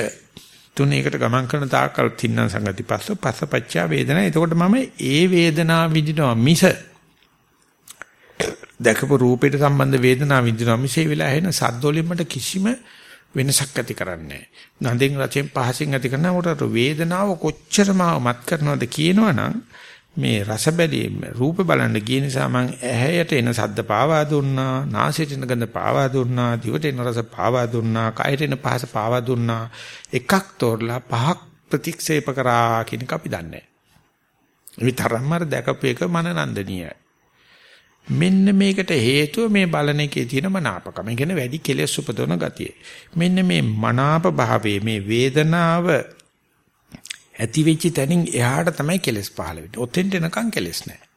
තුනේකට ගමන් කරන තාක්කල් තින්න සංගති පස්ස පස්සපච්චා වේදනා. එතකොට මම ඒ වේදනාව විඳිනවා මිස දැකපු රූපයට සම්බන්ධ වේදනාව විඳිනවා මිස ඒ වෙලාව එන සද්දෝලින් මට කිසිම වෙනසක් ඇති කරන්නේ නැහැ. ගඳෙන් රසෙන් පහසෙන් ඇති කරනකොට වේදනාව කොච්චරම මත් කරනවද කියනවනම් මේ රස බැලීම රූප බලන්න ගිය නිසා මං ඇහැයට එන සද්ද පාවා දුන්නා නාසයට එන ගඳ පාවා දුන්නා දිවට එන රස පාවා දුන්නා කයට එන පහස පාවා දුන්නා එකක් තෝරලා පහක් ප්‍රතික්ෂේප කරා කියන එක අපි දන්නේ මේ තරම්මර දැකපු එක මනනන්දනීයයි මෙන්න මේකට හේතුව මේ බලන එකේ තියෙන මනාපකම. ඒ කියන්නේ වැඩි කෙලෙස් උපදවන ගතිය. මෙන්න මේ මනාප භාවයේ මේ වේදනාව ඇති වෙච්ච තැනින් එහාට තමයි කෙලස් පහළ වෙන්නේ. ඔතෙන්ට එනකන් කෙලස් නැහැ.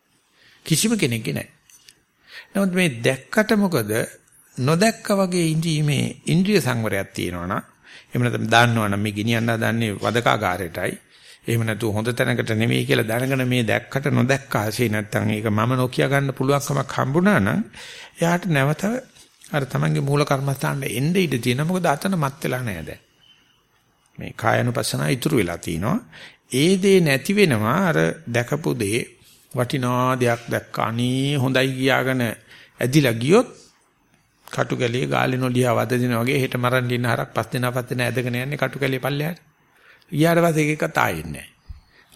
කිසිම කෙනෙක්ගේ නැහැ. නමුත් මේ දැක්කට මොකද නොදැක්ක වගේ ඉඳීමේ ඉන්ද්‍රිය සංවරයක් තියෙනවනම් එහෙම නැත්නම් දන්නවනම් මේ ගෙනියන්න හදන්නේ වදකාගාරයටයි එහෙම නැතු හොඳ තැනකට නෙවෙයි කියලා දැනගෙන මේ දැක්කට නොදැක්කාසේ නැත්නම් ඒක මම නොකිය ගන්න පුළුවන්කමක් හම්බුණා නම් එයාට නැවත අර තමන්ගේ මූල කර්මස්ථානට එන්න ඉඩ තියෙනවා මොකද අතන මත් වෙලා නැහැ දැන් මේ කායනුපස්සනා ඉතුරු වෙලා තිනවා. ඒ දේ නැති වෙනවා අර දැකපු දේ වටිනා දෙයක් දැක්ක අනේ හොඳයි කියාගෙන ඇදිලා ගියොත් කටුකැලියේ ගාලේ නොලියා වද දෙනා වගේ හෙට මරන් දින හරක් පස් දෙනා පස් දෙනා ඇදගෙන යන්නේ කටුකැලියේ පල්ලෙහාට. ඊයාට පස්සේ එකක තායින්නේ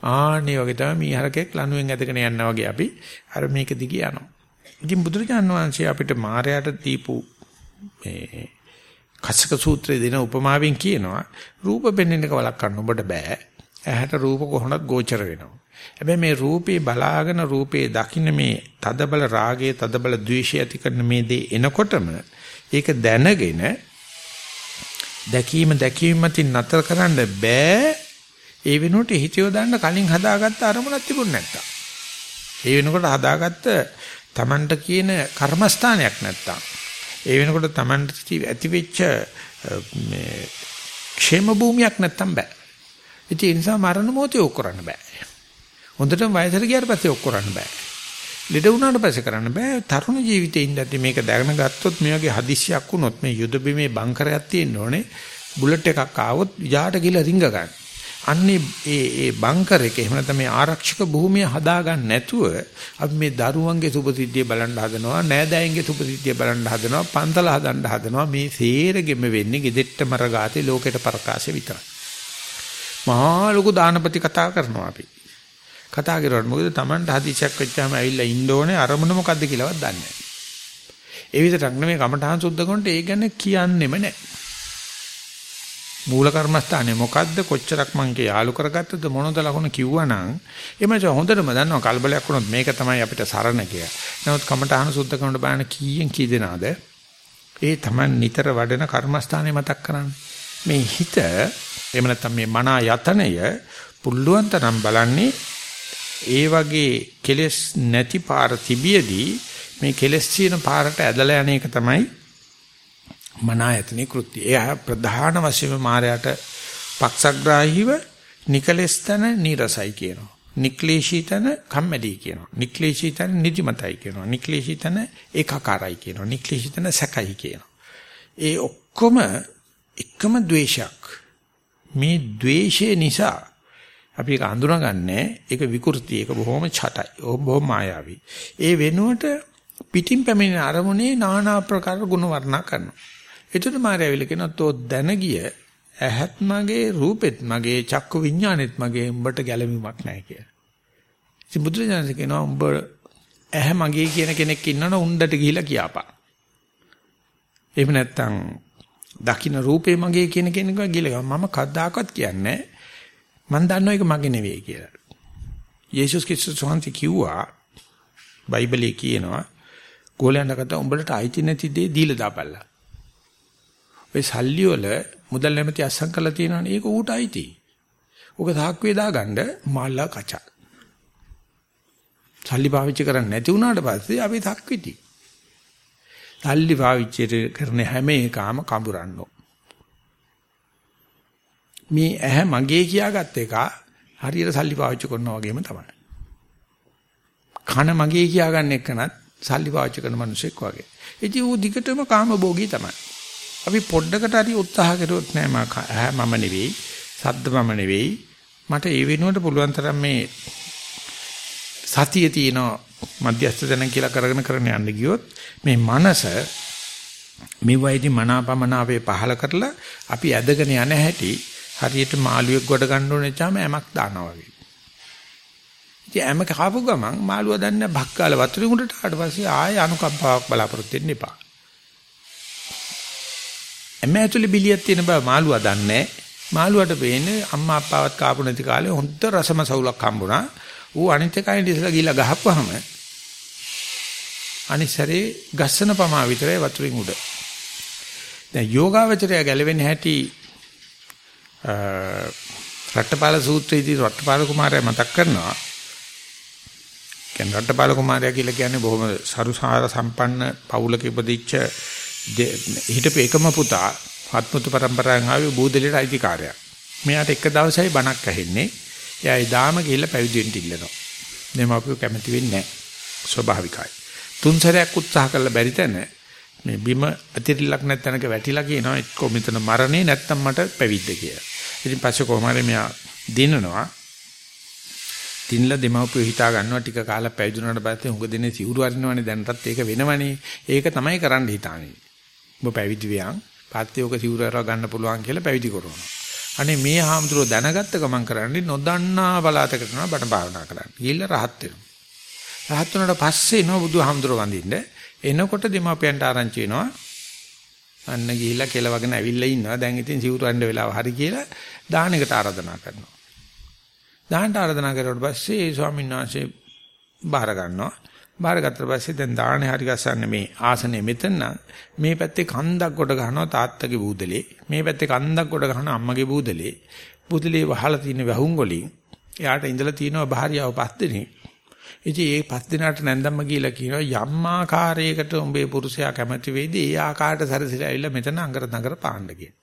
ආන්නේ වගේ තමයි මීහරකෙක් ලණුවෙන් ඇදගෙන යනවා වගේ අපි අර මේක දිගේ යනවා. ඉතින් බුදුරජාණන් වහන්සේ අපිට මායයට දීපු මේ කස්සක සූත්‍රයේ දෙන උපමාවෙන් කියනවා රූප පෙන්වන්න එක වළක්වන්න ඔබට බෑ. ඇහැට රූප කොහොමද ගෝචර වෙනවා. හැබැයි මේ රූපේ බලාගෙන රූපේ දකින්න මේ තදබල රාගයේ තදබල ද්වේෂය ඇති කරන මේ දේ එනකොටම ඒක දැනගෙන දැකීම දැකීම මතින් නතර කරන්න බෑ. ඒ වෙනුවට හිතියෝ දාන්න කලින් හදාගත්ත අරමුණක් තිබුණ නැත්තම්. ඒ වෙනකොට හදාගත්ත Tamanට කියන කර්මස්ථානයක් නැත්තම්. ඒ වෙනකොට Tamanට ඇති වෙච්ච මේ ക്ഷേම භූමියක් නැත්තම් බෑ. ඉතින් ඒ නිසා මරණ මොහොතේ ඔක් කරන්න බෑ. හොඳටම වයසට ගියාට පස්සේ ඔක් කරන්න බෑ. ලෙඩ වුණාට පස්සේ කරන්න බෑ. තරුණ ජීවිතේ ඉඳද්දි මේක දැනගෙන ගත්තොත් මේ වගේ හදිස්සියක් වුණොත් මේ යුද බිමේ බංකරයක් තියෙන්න ඕනේ. බුලට් එකක් ආවොත් විජාට ගිහලා රිංග ගන්න. අන්නේ ඒ ඒ බංකර් එක එහෙම නැත්නම් මේ ආරක්ෂක භූමිය හදාගන්න නැතුව අපි මේ දරුවන්ගේ සුභසිද්ධිය බලන්න හදනවා නෑදෑයන්ගේ සුභසිද්ධිය බලන්න හදනවා පන්තල හදන්න හදනවා මේ සේරගෙම වෙන්නේ gedetta maragate ලෝකෙට ප්‍රකාශය විතරයි මහා ලොකු දානපති කතා කරනවා අපි කතා කරුවාට මොකද Tamanට හදිසියක් වෙච්චාම ඇවිල්ලා ඉන්න ඕනේ අරමුණ මොකද්ද කියලාවත් දන්නේ නැහැ. ඒ විතරක් නෙමෙයි කමඨාන් සුද්ධ කරනට ඒ ගැන කියන්නෙම නැහැ. මූල කර්මස්ථානේ මොකද්ද? කොච්චරක් මං කිය යාලු කරගත්තද? මොනවද ලකුණ කිව්වනම් එමෙච හොඳටම දන්නවා කලබලයක් වුණොත් මේක තමයි අපිට සරණ කිය. නමුත් කමටහන සුද්ධ කරනකොට බලන්න කීයෙන් කී දෙනාද? ඒ Taman නිතර වඩන කර්මස්ථානේ මතක් කරන්නේ. මේ හිත එහෙම නැත්නම් මේ මන යතනය පුල්ලුවන් තරම් බලන්නේ ඒ වගේ කෙලෙස් නැති පාර තිබියදී මේ කෙලෙස් තියෙන පාරට ඇදලා යන එක තමයි මනායතනේ කෘත්‍යය. එයා ප්‍රධාන වශයෙන්ම මායයට පක්ෂග්‍රාහීව නිකලෙස්තන නිරසයි කියනවා. නික්ලේශීතන කම්මැලි කියනවා. නික්ලේශීතන නිදිමතයි කියනවා. නික්ලේශීතන ඒකාකාරයි කියනවා. නික්ලේශීතන සැකයි කියනවා. ඒ ඔක්කොම එකම द्वේෂයක්. මේ द्वේෂය නිසා අපි ඒක අඳුනගන්නේ ඒක විකෘති ඒක බොහොම ඡටයි. ඕ බොහොම මායාවී. ඒ වෙනුවට පිටින් පැමිණෙන අරමුණේ নানা ආකාර ගුණ වර්ණනා කරනවා. ඒතර මායාවිල කියනවා තෝ දැන ගිය ඇහත් මගේ රූපෙත් මගේ චක්කු විඥානෙත් මගේ උඹට ගැළවීමක් නැහැ කියලා. ඉතින් බුදුරජාණන් කියනවා උඹ ඇහ මගේ කියන කෙනෙක් ඉන්නවනේ උණ්ඩට ගිහිලා කියපා. එහෙම නැත්නම් දකින්න රූපේ මගේ කියන කෙනෙක් ගිහිලා මම කවදාකවත් කියන්නේ මම දන්නවා ඒක මගේ නෙවෙයි කියලා. යේසුස් ක්‍රිස්තුස් වහන්සේ කිව්වා බයිබලයේ කියනවා ගෝලයන්ට කතා උඹලට අයිති නැති දේ දීලා දාපල්ලා. ඔය සල්ලි වල මුදල් නැමැති අස්සම් කරලා තියෙනවනේ ඒක ඌට අයිති. ඔක තාක්කුවේ දාගන්න මල්ලා කචා. සල්ලි පාවිච්චි කරන්නේ නැති වුණාට පස්සේ අපි තක්විති. සල්ලි පාවිච්චි කරන හැම එකම කඹරන්නෝ. මේ ඇහැ මගේ කියාගත්ත එක හරියට සල්ලි පාවිච්චි කරනවා වගේම තමයි. කන මගේ කියාගන්න එකනත් සල්ලි පාවිච්චි කරන මිනිසෙක් වගේ. ඉතින් ඌ දිගටම කාම භෝගී තමයි. අපි පොඩ්ඩකට හරි උත්සාහ කරුවොත් නෑ මම මම නෙවෙයි, සද්ද මම නෙවෙයි. මට ඒ වෙනුවට පුළුවන් තරම් මේ සතිය තියෙන මධ්‍යස්ථ දැන කියලා කරගෙන කරගෙන යන්න ගියොත් මේ මනස මේ වයිදි මනාපමනාවේ පහල කරලා අපි ඇදගෙන යන හැටි හරියට මාළුවෙක් ගොඩ ගන්න ඕනේ නැචාම ඇමක් දානවා වගේ. ඉතින් ඇම කාපු ගමන් මාළුවා දන්නේ බක්කාල වතුරේ උඩට ආවට පස්සේ ආයෙ අනුකම්පාවක් බලාපොරොත්තු වෙන්න එපා. ඇම ඇතුලේ බිලියක් තියෙන බව මාළුවා දන්නේ මාළුවට වෙන්නේ අම්මා අප්පාවත් කාපු නැති කාලේ හොඳ රසම සවුලක් හම්බුණා. ඌ අනිත් එකයි ඉස්සලා ගිහිල්ලා ගහපුවාම අනිසරේ ගස්සන පමා විතරයි වතුරින් උඩ. දැන් යෝගාවචරය ගැලවෙන්නේ හැටි රට්ටපාල සූත්‍රයේදී රට්ටපාල කුමාරයා මතක් කරනවා. කියන්නේ රට්ටපාල කුමාරයා කියලා කියන්නේ බොහොම සරුසාර සම්පන්න පවුලක ඉපදිච්ච හිටපු එකම පුතා ආත්මතු පරම්පරාවෙන් ආවේ බූදලේට අයිතිකාරයා. මෙයාට එක දවසයි බණක් ඇහෙන්නේ. එයා ඉදාම ගිහිල්ලා පැවිදි වෙන්න ඉල්ලනවා. දෙමාපියෝ කැමති වෙන්නේ නැහැ. ස්වභාවිකයි. තුන් සැරයක් උත්සාහ කළා බැරි තැන මේ බිම අතිරිලක් නැත්නම්ක වැටිලා කියනවා එක්කෝ මෙතන මරණේ නැත්තම් මට පැවිද්ද කියලා. ඉතින් පස්සේ කොහමද මෙයා දිනනවා. දිනලා දෙමාපියෝ හිතා ගන්නවා ටික කාලයක් පැවිදුණාට පස්සේ හුඟ දෙනේ සිවුරු අරිනවනේ දැනටත් ඒක වෙනවනේ. ඒක තමයි කරන්න හිතානේ. ඔබ පැවිදි වියන් පාත්‍යෝක සිවුරු අරව ගන්න පුළුවන් කියලා පැවිදි කරනවා. අනේ මේ හාමුදුරුව දැනගත්ත ගමන් කරන්නේ නොදන්නා බලාතකට යනවා බණ භාවනා කරන්න. ගිහිල්ලා රහත් වෙනවා. රහත් වුණාට පස්සේ එනවා බුදුහාමුදුරුව වඳින්න. එනකොට දෙමාපියන්ට ආරංචි වෙනවා. අන්න ගිහිල්ලා කෙලවගෙන ඇවිල්ලා ඉන්නවා. දැන් ඉතින් සිවුරු අඬ වෙලාව හරි කියලා දාහනකට ආරාධනා කරනවා. දාහනට ආරාධනා කරුවට පස්සේ ඒ ස්වාමීන් වහන්සේ බාර ගන්නවා. බාරගත්තට පස්සේ දැන් දාහනේ හරි ගස්සන්නේ මේ ආසනේ මෙතන මේ පැත්තේ කන්දක් කොට ගන්නවා තාත්තගේ බූදලේ මේ පැත්තේ කන්දක් කොට ගන්නවා අම්මගේ බූදලේ බූදලේ වහලා තියෙන වැහුම් වලින් එයාට ඉඳලා තියෙනවා භාර්යාව පස් දෙනෙක් ඉතින් ඒ පස් දෙනාට නැන්දම්ම කියලා කියනවා යම් ආකාරයකට උඹේ පුරුෂයා කැමති වෙයිද ඒ ආකාරයට සැරසිලා ඇවිල්ලා මෙතන අඟර දඟර පාන්න කියන.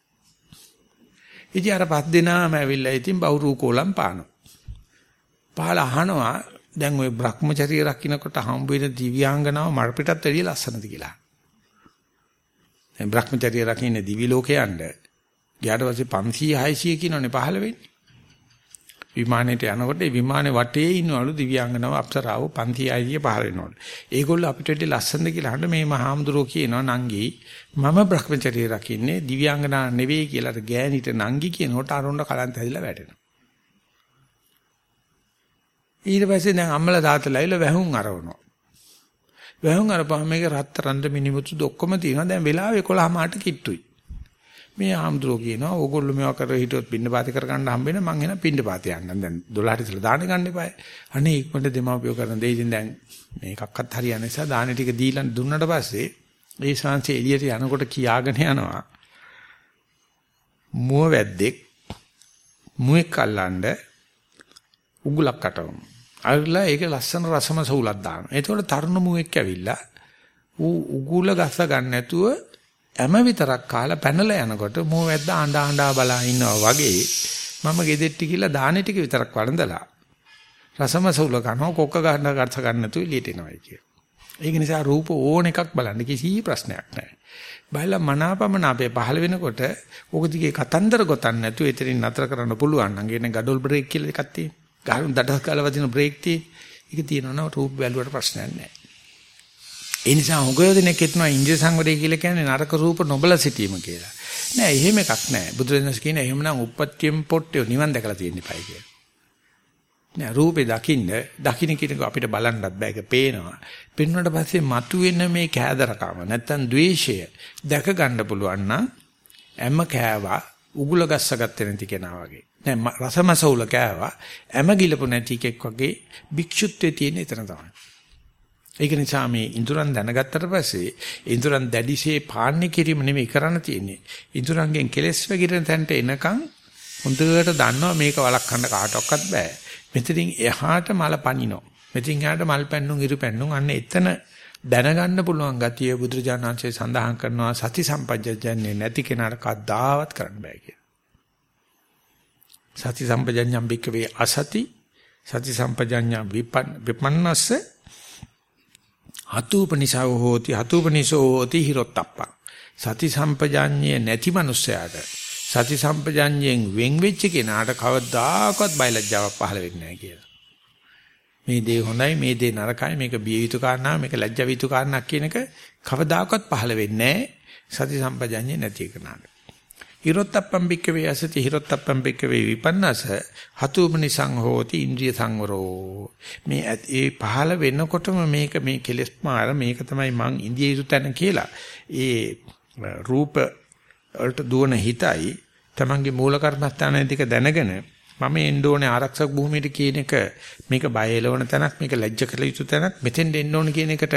ඉතින් අර පස් දෙනාම ඇවිල්ලා ඉතින් බවුරු කෝලම් පානවා. පහල අහනවා දැන් ওই Brahmacharya රකින්නකොට හම්බ වෙන දිව්‍යාංගනාව මර පිටත් වැඩිය ලස්සනද කියලා. දැන් Brahmacharya රකින්න දිවි ලෝකේ යන්න ගියාට පස්සේ 500 600 කියනෝනේ පහළ වෙන්නේ. විමානයට යනකොට ඒ විමානේ වටේ ඉන්නවලු දිව්‍යාංගනාව අප්සරාව 500 600 පහළ වෙනවලු. ඒගොල්ලෝ අපිට වැඩි ලස්සනද කියලා අහන්න මේ මහාමුදුරෝ කියනවා නංගි මම Brahmacharya රකින්නේ දිව්‍යාංගනා නෙවෙයි කියලා ගෑනිට නංගි කියනකොට අරුණ කලන්ත හැදිලා වැටෙනවා. ඊට පස්සේ දැන් අම්මලා තාත්තලා ඇවිල්ලා වැහුම් අරවනවා. වැහුම් අරපුවාම මේක රත්තරන්ද මිනිමුතු ඔක්කොම තියෙනවා. දැන් වෙලාව 11 මාට කිට්ටුයි. මේ ආම්ද්‍රෝ කියනවා ඕගොල්ලෝ මේවා කර හිටියොත් පින්න පාති කර ගන්න හම්බ වෙන මං එන පින්න පාති යන්නම්. දැන් 12ට ඉතලා දාන ගන්න එපායි. අනේ ඉක්මනට දෙමාපියෝ කරන දේ ඉතින් දැන් මේකක්වත් හරියන්නේ නිසා දාන ටික දීලා දුන්නට පස්සේ ඒ ශාන්සේ එළියට යනකොට කියාගෙන යනවා. මුව වැද්දෙක් මුවෙක් අල්ලන්න උගුලක් කටවමු. අල්ලලා ඒක ලස්සන රසම සූලක් දානවා. එතකොට තරුණ මුවෙක් ඇවිල්ලා ඌ උගුල ගස්ස ගන්න නැතුව හැම විතරක් කාලා පැනලා යනකොට මුව වැද්ද ආඬ ආඬා බලා ඉන්නවා වගේ මම ගෙදෙට්ටි කියලා දාහනේ ටික විතරක් වළඳලා රසම සූල කනවා කොක්ක ගන්න ගස්ස ගන්න නැතුව එළියට එනවායි කිය. ඒක නිසා රූප ඕන එකක් බලන්න කිසි ප්‍රශ්නයක් නැහැ. බයලා මනාපමන අපේ පහළ වෙනකොට ඕක දිගේ කතන්දර ගොතන්න නැතුව එතනින් නතර කරන්න පුළුවන් නම් කියන්නේ ගඩොල් බ්‍රේක් කියලා එකක් තියෙනවා. ගහන දඩස් කාලා වදින බ්‍රේක් tie. ඒක තියෙනවා රූප බැලුවට ප්‍රශ්නයක් නැහැ. ඒ නිසා හොගය දෙනෙක් හිටනවා ඉන්ද්‍රිය සංවරය කියලා කියන්නේ නරක රූප නොබල සිටීම කියලා. නෑ එහෙම එකක් නෑ. බුදුරජාණන් කියන එහෙමනම් උප්පත්තියම් පොට්ටිය නිවන් දැකලා තියෙන්න ඉපයි කියලා. නෑ රූපේ දකින්න දකින්න කියන අපිට බලන්නත් බෑ ඒක පේනවා. පෙන්වන්නට පස්සේ මතුවෙන මේ කෑදරකම නැත්තම් द्वේෂය දැක ගන්න පුළුවන් නම් හැම කෑවා උගුල ගස්සගත්තේ නැති කෙනා වගේ. නෑ රසමසවුල කෑවා හැම ගිලපු නැති එකෙක් වගේ භික්ෂුත්වයේ තියෙන එතන තමයි. ඒක නිසා මේ ඉඳුරන් දැනගත්තට පස්සේ ඉඳුරන් දැඩිසේ පාන්නේ කිරීම නෙමෙයි කරන්න තියෙන්නේ. ඉඳුරන්ගෙන් කෙලස් වැగిරෙන තැනට එනකන් හොඳට දන්නවා මේක වළක්වන්න කාටවත් බෑ. මෙතනින් එහාට මල පනිනෝ. මෙතනින් එහාට මල් පැන්නුම් ඉරු පැන්නුම් අන්න එතන දැනගන්න පුළුවන් ගතිය බුදුරජාණන්සේ සඳහන් කරනවා සති සම්පජ්ජන්නේ නැති කෙනාට කවදාවත් කරන්න බෑ කියලා. සති සම්පජඤ්ඤම් බික්කවේ අසති සති සම්පජඤ්ඤම් විපන්නස්ස හතුපනිසව හෝති හතුපනිසෝ හෝති හිරොත්තප්පං සති සම්පජඤ්ඤය නැති මනුස්සයාට සති සම්පජඤ්ඤයෙන් වෙන් වෙච්ච කෙනාට කවදාකවත් බයලජ්ජාවක් පහළ වෙන්නේ නැහැ කියලා. මේ දේ හොඳයි මේ දේ නරකයි මේක බිය යුතු කාරණා මේක ලැජ්ජා යුතු කාරණා කියන එක කවදාකවත් පහළ වෙන්නේ සති සම්පජඤ්ඤය නැති කෙනාට. හිරොත්තප්පම් බික්කවේ අසති හිරොත්තප්පම් බික්කවේ විපන්නස හතුමනි සංහෝති ඉන්ද්‍රිය සංවරෝ. මේ ඒ පහළ වෙනකොටම මේක මේ කෙලස් මාර මේක තමයි මං ඉන්දිය යුතු තැන කියලා. ඒ රූප වලට දුවන හිතයි තමන්ගේ මූල කර්මස්ථානයේ ටික දැනගෙන මම එන්න ඕනේ ආරක්ෂක භූමියට කියන එක. මේක බය එලවන තැනක් මේක ලැජ්ජ කළ යුතු තැනක්. මෙතෙන් එන්න ඕනේ කියන එකට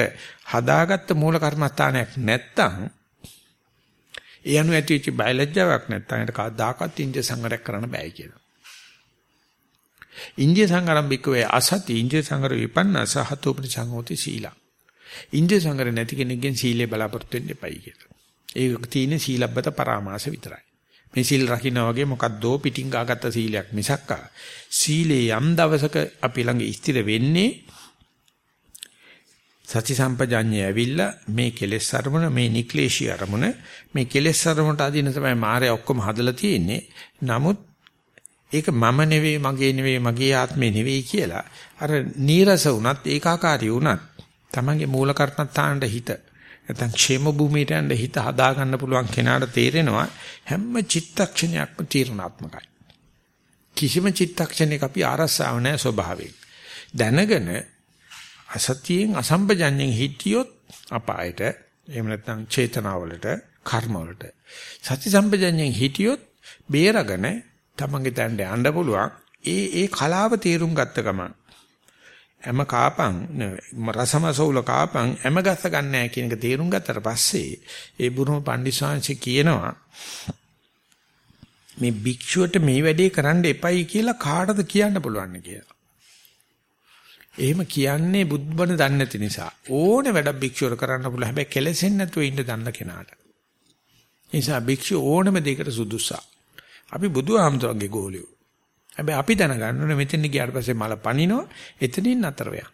හදාගත්ත මූල කර්මස්ථානයක් නැත්තම් ඒ අනු ඇතිවෙච්ච බයලජ්ජාවක් නැත්තම් ඒකට කවදාකවත් ඉන්දිය සංගරයක් කරන්න බෑ කියලා. ඉන්දිය සංගරම් බික්කවේ අසති ඉන්දිය සංගර විපන්න සහතෝපනි සංහෝති සීලා. ඉන්දිය සංගර නැති කෙනෙක්ගෙන් සීලේ බලාපොරොත්තු වෙන්න එපයි කියලා. ඒක තියෙන්නේ සීලබ්බත පරාමාස විතරයි. මේ සීල් රකින්න වගේ මොකද්දෝ පිටින් ගාගත්ත සීලයක් මිසක්කා සීලේ යම් දවසක අපි ළඟ ස්ථිර වෙන්නේ සති සම්පජඤ්ඤය ඇවිල්ලා මේ කෙලෙස් අරමුණ මේ නික්ලේශී අරමුණ මේ කෙලෙස් අරමුණට අදින තමයි මාය ඔක්කොම හදලා තියෙන්නේ. නමුත් ඒක මම නෙවෙයි මගේ නෙවෙයි මගේ ආත්මේ නෙවෙයි කියලා අර නීරස වුණත් ඒකාකාරී වුණත් තමන්ගේ මූල කර්ණත්තාන්ට හිත නැත්නම් ക്ഷേම භූමියට යන්න හිත හදා ගන්න පුළුවන් කෙනාට තේරෙනවා හැම චිත්තක්ෂණයක්ම තීරණාත්මකයි. කිසිම චිත්තක්ෂණයක අපි ආරස්සාව නැහැ ස්වභාවයෙන්. දැනගෙන අසතියෙන් අසම්පජඤ්ඤයෙන් හිටියොත් අපායට එහෙම නැත්නම් චේතනාවලට කර්මවලට සති සම්පජඤ්ඤයෙන් හිටියොත් බේරගෙන තමන්ගේ තැනට යන්න පුළුවන්. ඒ ඒ කලාව තේරුම් ගත්ත ගමන් හැම කාපන් රසමසෝල කාපන් හැම ගස්ස ගන්නෑ කියන එක තේරුම් ගත්තට පස්සේ ඒ බුරුම පණ්ඩිසාංශ කියනවා මේ භික්ෂුවට මේ වැඩේ කරන්න එපයි කියලා කාටද කියන්න පුළුවන් කියලා. එහෙම කියන්නේ බුද්ධබණ දන්නේ නැති නිසා ඕනේ වැඩක් භික්ෂුවට කරන්න පුළුවන් හැබැයි කෙලෙසෙන්නේ නැතුව ඉන්න දන්න කෙනාට. ඒ නිසා භික්ෂුව ඕනම දෙයකට සුදුසා. අපි බුදුහාමුදුරන්ගේ ගෝලියෝ. හැබැයි අපි දැනගන්න ඕනේ මෙතෙන් ගියාට පස්සේ මල පනිනවා එතනින් නතර වෙනවා.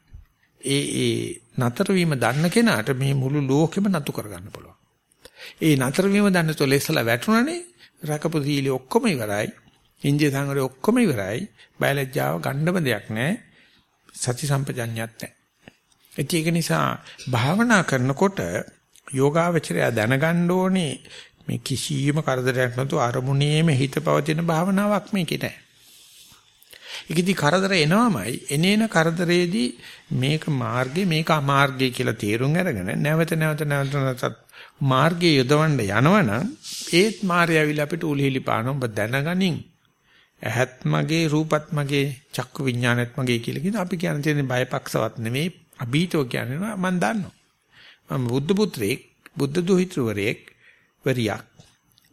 ඒ ඒ නතර වීම දන්න කෙනාට මේ මුළු ලෝකෙම නතු කරගන්න පුළුවන්. ඒ නතර වීම දන්න තොලෙස්සලා වැටුණනේ රකපු සීලෙ ඔක්කොම ඉවරයි. ඉන්දිය සංගරේ ඔක්කොම ඉවරයි. බයලජ්ජාව ගන්නම දෙයක් නැහැ. සති සම්පජඤ්ඤයත් නැහැ. ඒක නිසා භාවනා කරනකොට යෝගාවචරය දැනගන්න ඕනේ මේ කිසියම් කරදරයක් නැතුව අරමුණේම හිත පවතින භාවනාවක් මේකේ නැහැ. ඒකෙදි කරදර එනවමයි එනේන කරදරේදී මේක මාර්ගේ මේක අමාර්ගය කියලා තේරුම් අරගෙන නැවත නැවත නැවත නැවතත් මාර්ගයේ යොදවන්න යනවනම් ඒත් මාර්ය ඇවිල්ලා අපිට උලිහිලි පාන ඔබ දැනගනින් ඇහත් මගේ රූපත් මගේ චක්කු විඥානත් මගේ කියලා කියන අපි කියන තියෙන බයපක්ෂවත් නෙමෙයි අභීතෝ කියන්නේ මම දන්නවා මම බුද්ධ පුත්‍රයෙක් බුද්ධ දුහිතෘවරයෙක් වරියක්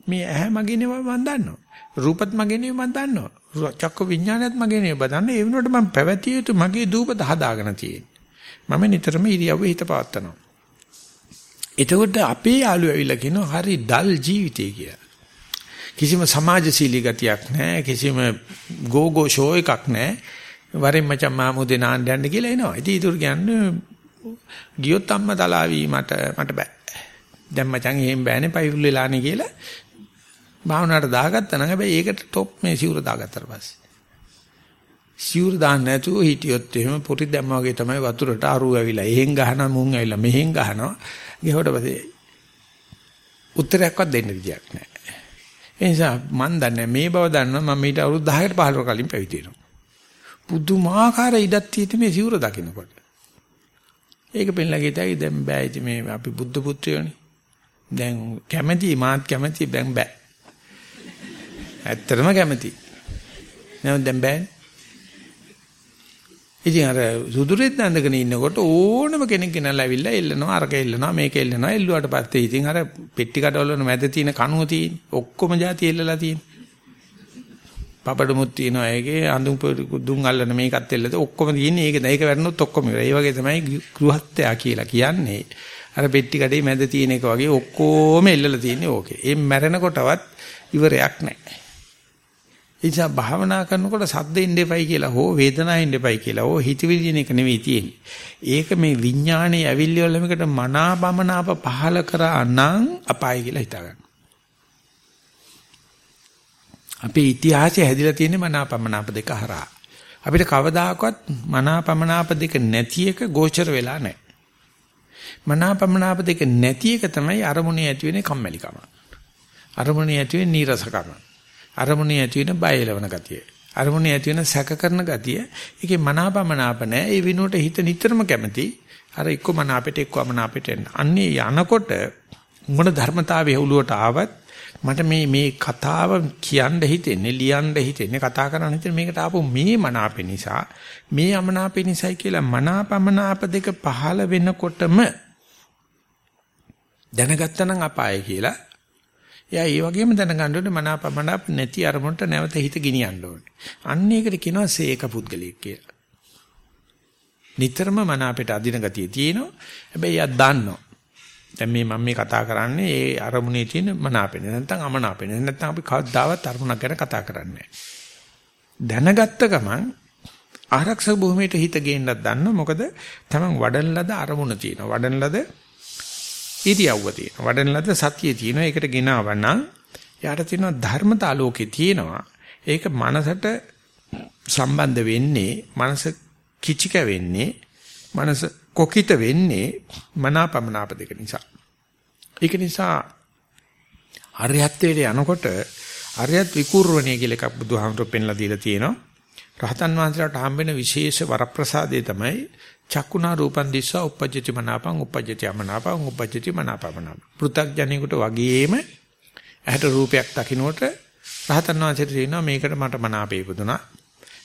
මේ ඇහැ මගේ නෙවෙයි මම දන්නවා. රූපත් මගේ නෙවෙයි මම දන්නවා. චක්ක විඥානයත් මගේ නෙවෙයි මම දන්නවා. ඒ වෙනුවට මම පැවතිය යුතු මගේ දූපත හදාගෙන තියෙන්නේ. මම නිතරම ඉරියව්වේ හිත පවත්නවා. එතකොට අපේ යාළුවෝ ඇවිල්ලා කියනවා හරි ඩල් ජීවිතය කියලා. කිසිම සමාජශීලී ගතියක් නැහැ කිසිම ගෝගෝ ෂෝ එකක් නැහැ වරෙන් මචං මාමුදේ නාන්න යන්න කියලා එනවා. ඉතින් ඊටු කියන්නේ ගියොත් අම්මා තලාවි මට මට බෑ. දැන් මචං එහෙම බෑනේ පයිපුල් වෙලානේ කියලා භාවනාවට දාගත්තා නම් හැබැයි ඒකට টොප් මේ සිවුර දාගත්තාට පස්සේ. සිවුර දාන්න නැතුව හිටියොත් එහෙම පොටි දැම්මා වගේ තමයි වතුරට අරු ඇවිලා එහෙන් ගහනවා මුන් ඇවිලා මෙහෙන් ගහනවා. ගිහුවට පස්සේ උත්තරයක්වත් දෙන්න විදියක් නැහැ ඒ නිසා මන් දන්නේ මේ බව දන්නවා මම ඊට අවුරුදු 10කට 15කට කලින් පැවිදි වෙනවා පුදුමාකාර ඉඩක් තියෙති මේ සිවුර දකින්නකොට. ඒක පෙන්ලා ගිතයි දැන් බෑ. ඉතින් මේ අපි බුද්ධ පුත්‍රයෝනේ. දැන් කැමැති මාත් කැමැති බැන් බෑ. ඇත්තටම කැමති. නමුත් දැන් බෑනේ. ඉතින් අර සුදුරෙත් නැඳගෙන ඉන්නකොට ඕනම කෙනෙක් ගෙනල්ලා ඇවිල්ලා එල්ලනවා අරක එල්ලනවා මේක එල්ලනවා එල්ලුවාට පස්සේ ඉතින් අර පෙට්ටි කඩවල වල මැද තියෙන කණුව තියෙන ඔක්කොම જાති එල්ලලා තියෙන. පපඩමුත් තියෙනවා ඒකේ අඳුම් දුම් අල්ලන මේකත් එල්ලද ඔක්කොම තියෙන්නේ ඒක ඒක වැරනොත් ඔක්කොම ඉවරයි. ඒ වගේ තමයි ගෘහත්‍යා කියලා කියන්නේ. අර පෙට්ටි කඩේ මැද තියෙන එක වගේ ඔක්කොම එල්ලලා තියෙන්නේ ඕකේ. ඒ මැරෙනකොටවත් ඉවරයක් නැහැ. ඒ නිසා භාවනා කරනකොට සද්ද ඉන්න එපයි කියලා හෝ වේදනාව ඉන්න එපයි කියලා හෝ හිතවිලි එක නෙවෙයි තියෙන්නේ. ඒක මේ විඥානයේ ඇවිල්ලි වල මේකට මනාපමනාප පහල කරා නම් අපායි කියලා හිතා ගන්න. අපේ ඉතිහාසය හැදිලා තියෙන්නේ මනාපමනාප දෙක හරහා. අපිට කවදාකවත් මනාපමනාප දෙක නැති එක ගෝචර වෙලා නැහැ. මනාපමනාප දෙක නැති එක තමයි අරමුණේ ඇති වෙන්නේ කම්මැලිකම. අරමුණේ ඇති වෙන්නේ නීරසකම. අරමුණේ ඇති වෙන බය එලවන ගතිය. අරමුණේ ඇති වෙන සැක කරන ගතිය. ඒකේ මනාපමනාප නැහැ. ඒ විනුවට හිත නිතරම කැමති. අර එක්ක මනාපෙට එක්ක අමනාපෙට එන්න. අන්නේ යනකොට මොන ධර්මතාවයේ උළුවට ආවත් මට මේ මේ කතාව කියන්න හිතෙන්නේ ලියන්න හිතෙන්නේ කතා කරන්න හිතෙන්නේ මේකට ආපු මේ මනාපේ නිසා මේ අමනාපේ නිසායි කියලා මනාපමනාප දෙක පහළ වෙනකොටම දැනගත්තා නම් අපාය කියලා එයා ඒ වගේම දැනගන්න ඕනේ මනාපමනාප නැති අරමුණට නැවත හිත ගෙනියන්න ඕනේ. අන්න ඒකට කියනවා සේක පුද්ගලික කියලා. නිතරම මනාපයට අදින ගතිය තියෙනවා. හැබැයි එයා දන්නවා. දැන් මේ මම මේ කතා කරන්නේ ඒ අරමුණේ තියෙන මනාපෙන නැත්නම් අමනාපෙන නැත්නම් අපි කවදාවත් අරමුණක් ගැන කතා කරන්නේ දැනගත්ත ගමන් ආරක්ෂක භූමියට හිත ගේන්නත් දන්නවා මොකද තමන් වඩන ලද අරමුණ තියෙනවා වඩන ලද ඉරියව්ව තියෙනවා. වඩන ලද සතියේ තියෙනවා. ඒකට ගෙනවනම් යාට තියෙනවා ධර්මතා ලෝකේ තියෙනවා. ඒක මනසට සම්බන්ධ වෙන්නේ මනස කිචික වෙන්නේ මනස කොකිත වෙන්නේ මනාපමනාප දෙක නිසා. ඒක නිසා අරියත්වයට යනකොට අරියත් විකූර්වණය කියලා එකක් බුදුහාමුදුරුවෝ පෙන්ලා දීලා තියෙනවා. රහතන් වහන්සේලාට හම්බෙන විශේෂ වරප්‍රසාදය තමයි චක්කුණා රූපන් දිස්සා uppajjati මනාපං uppajjati අමනාපං uppajjati මනාපමනාප. පෘථග්ජනෙකුට වගේම ඇහැට රූපයක් දකින්නකොට රහතන් වහන්සේට කියනවා මේකට මට මනාපේ ඉපදුනා.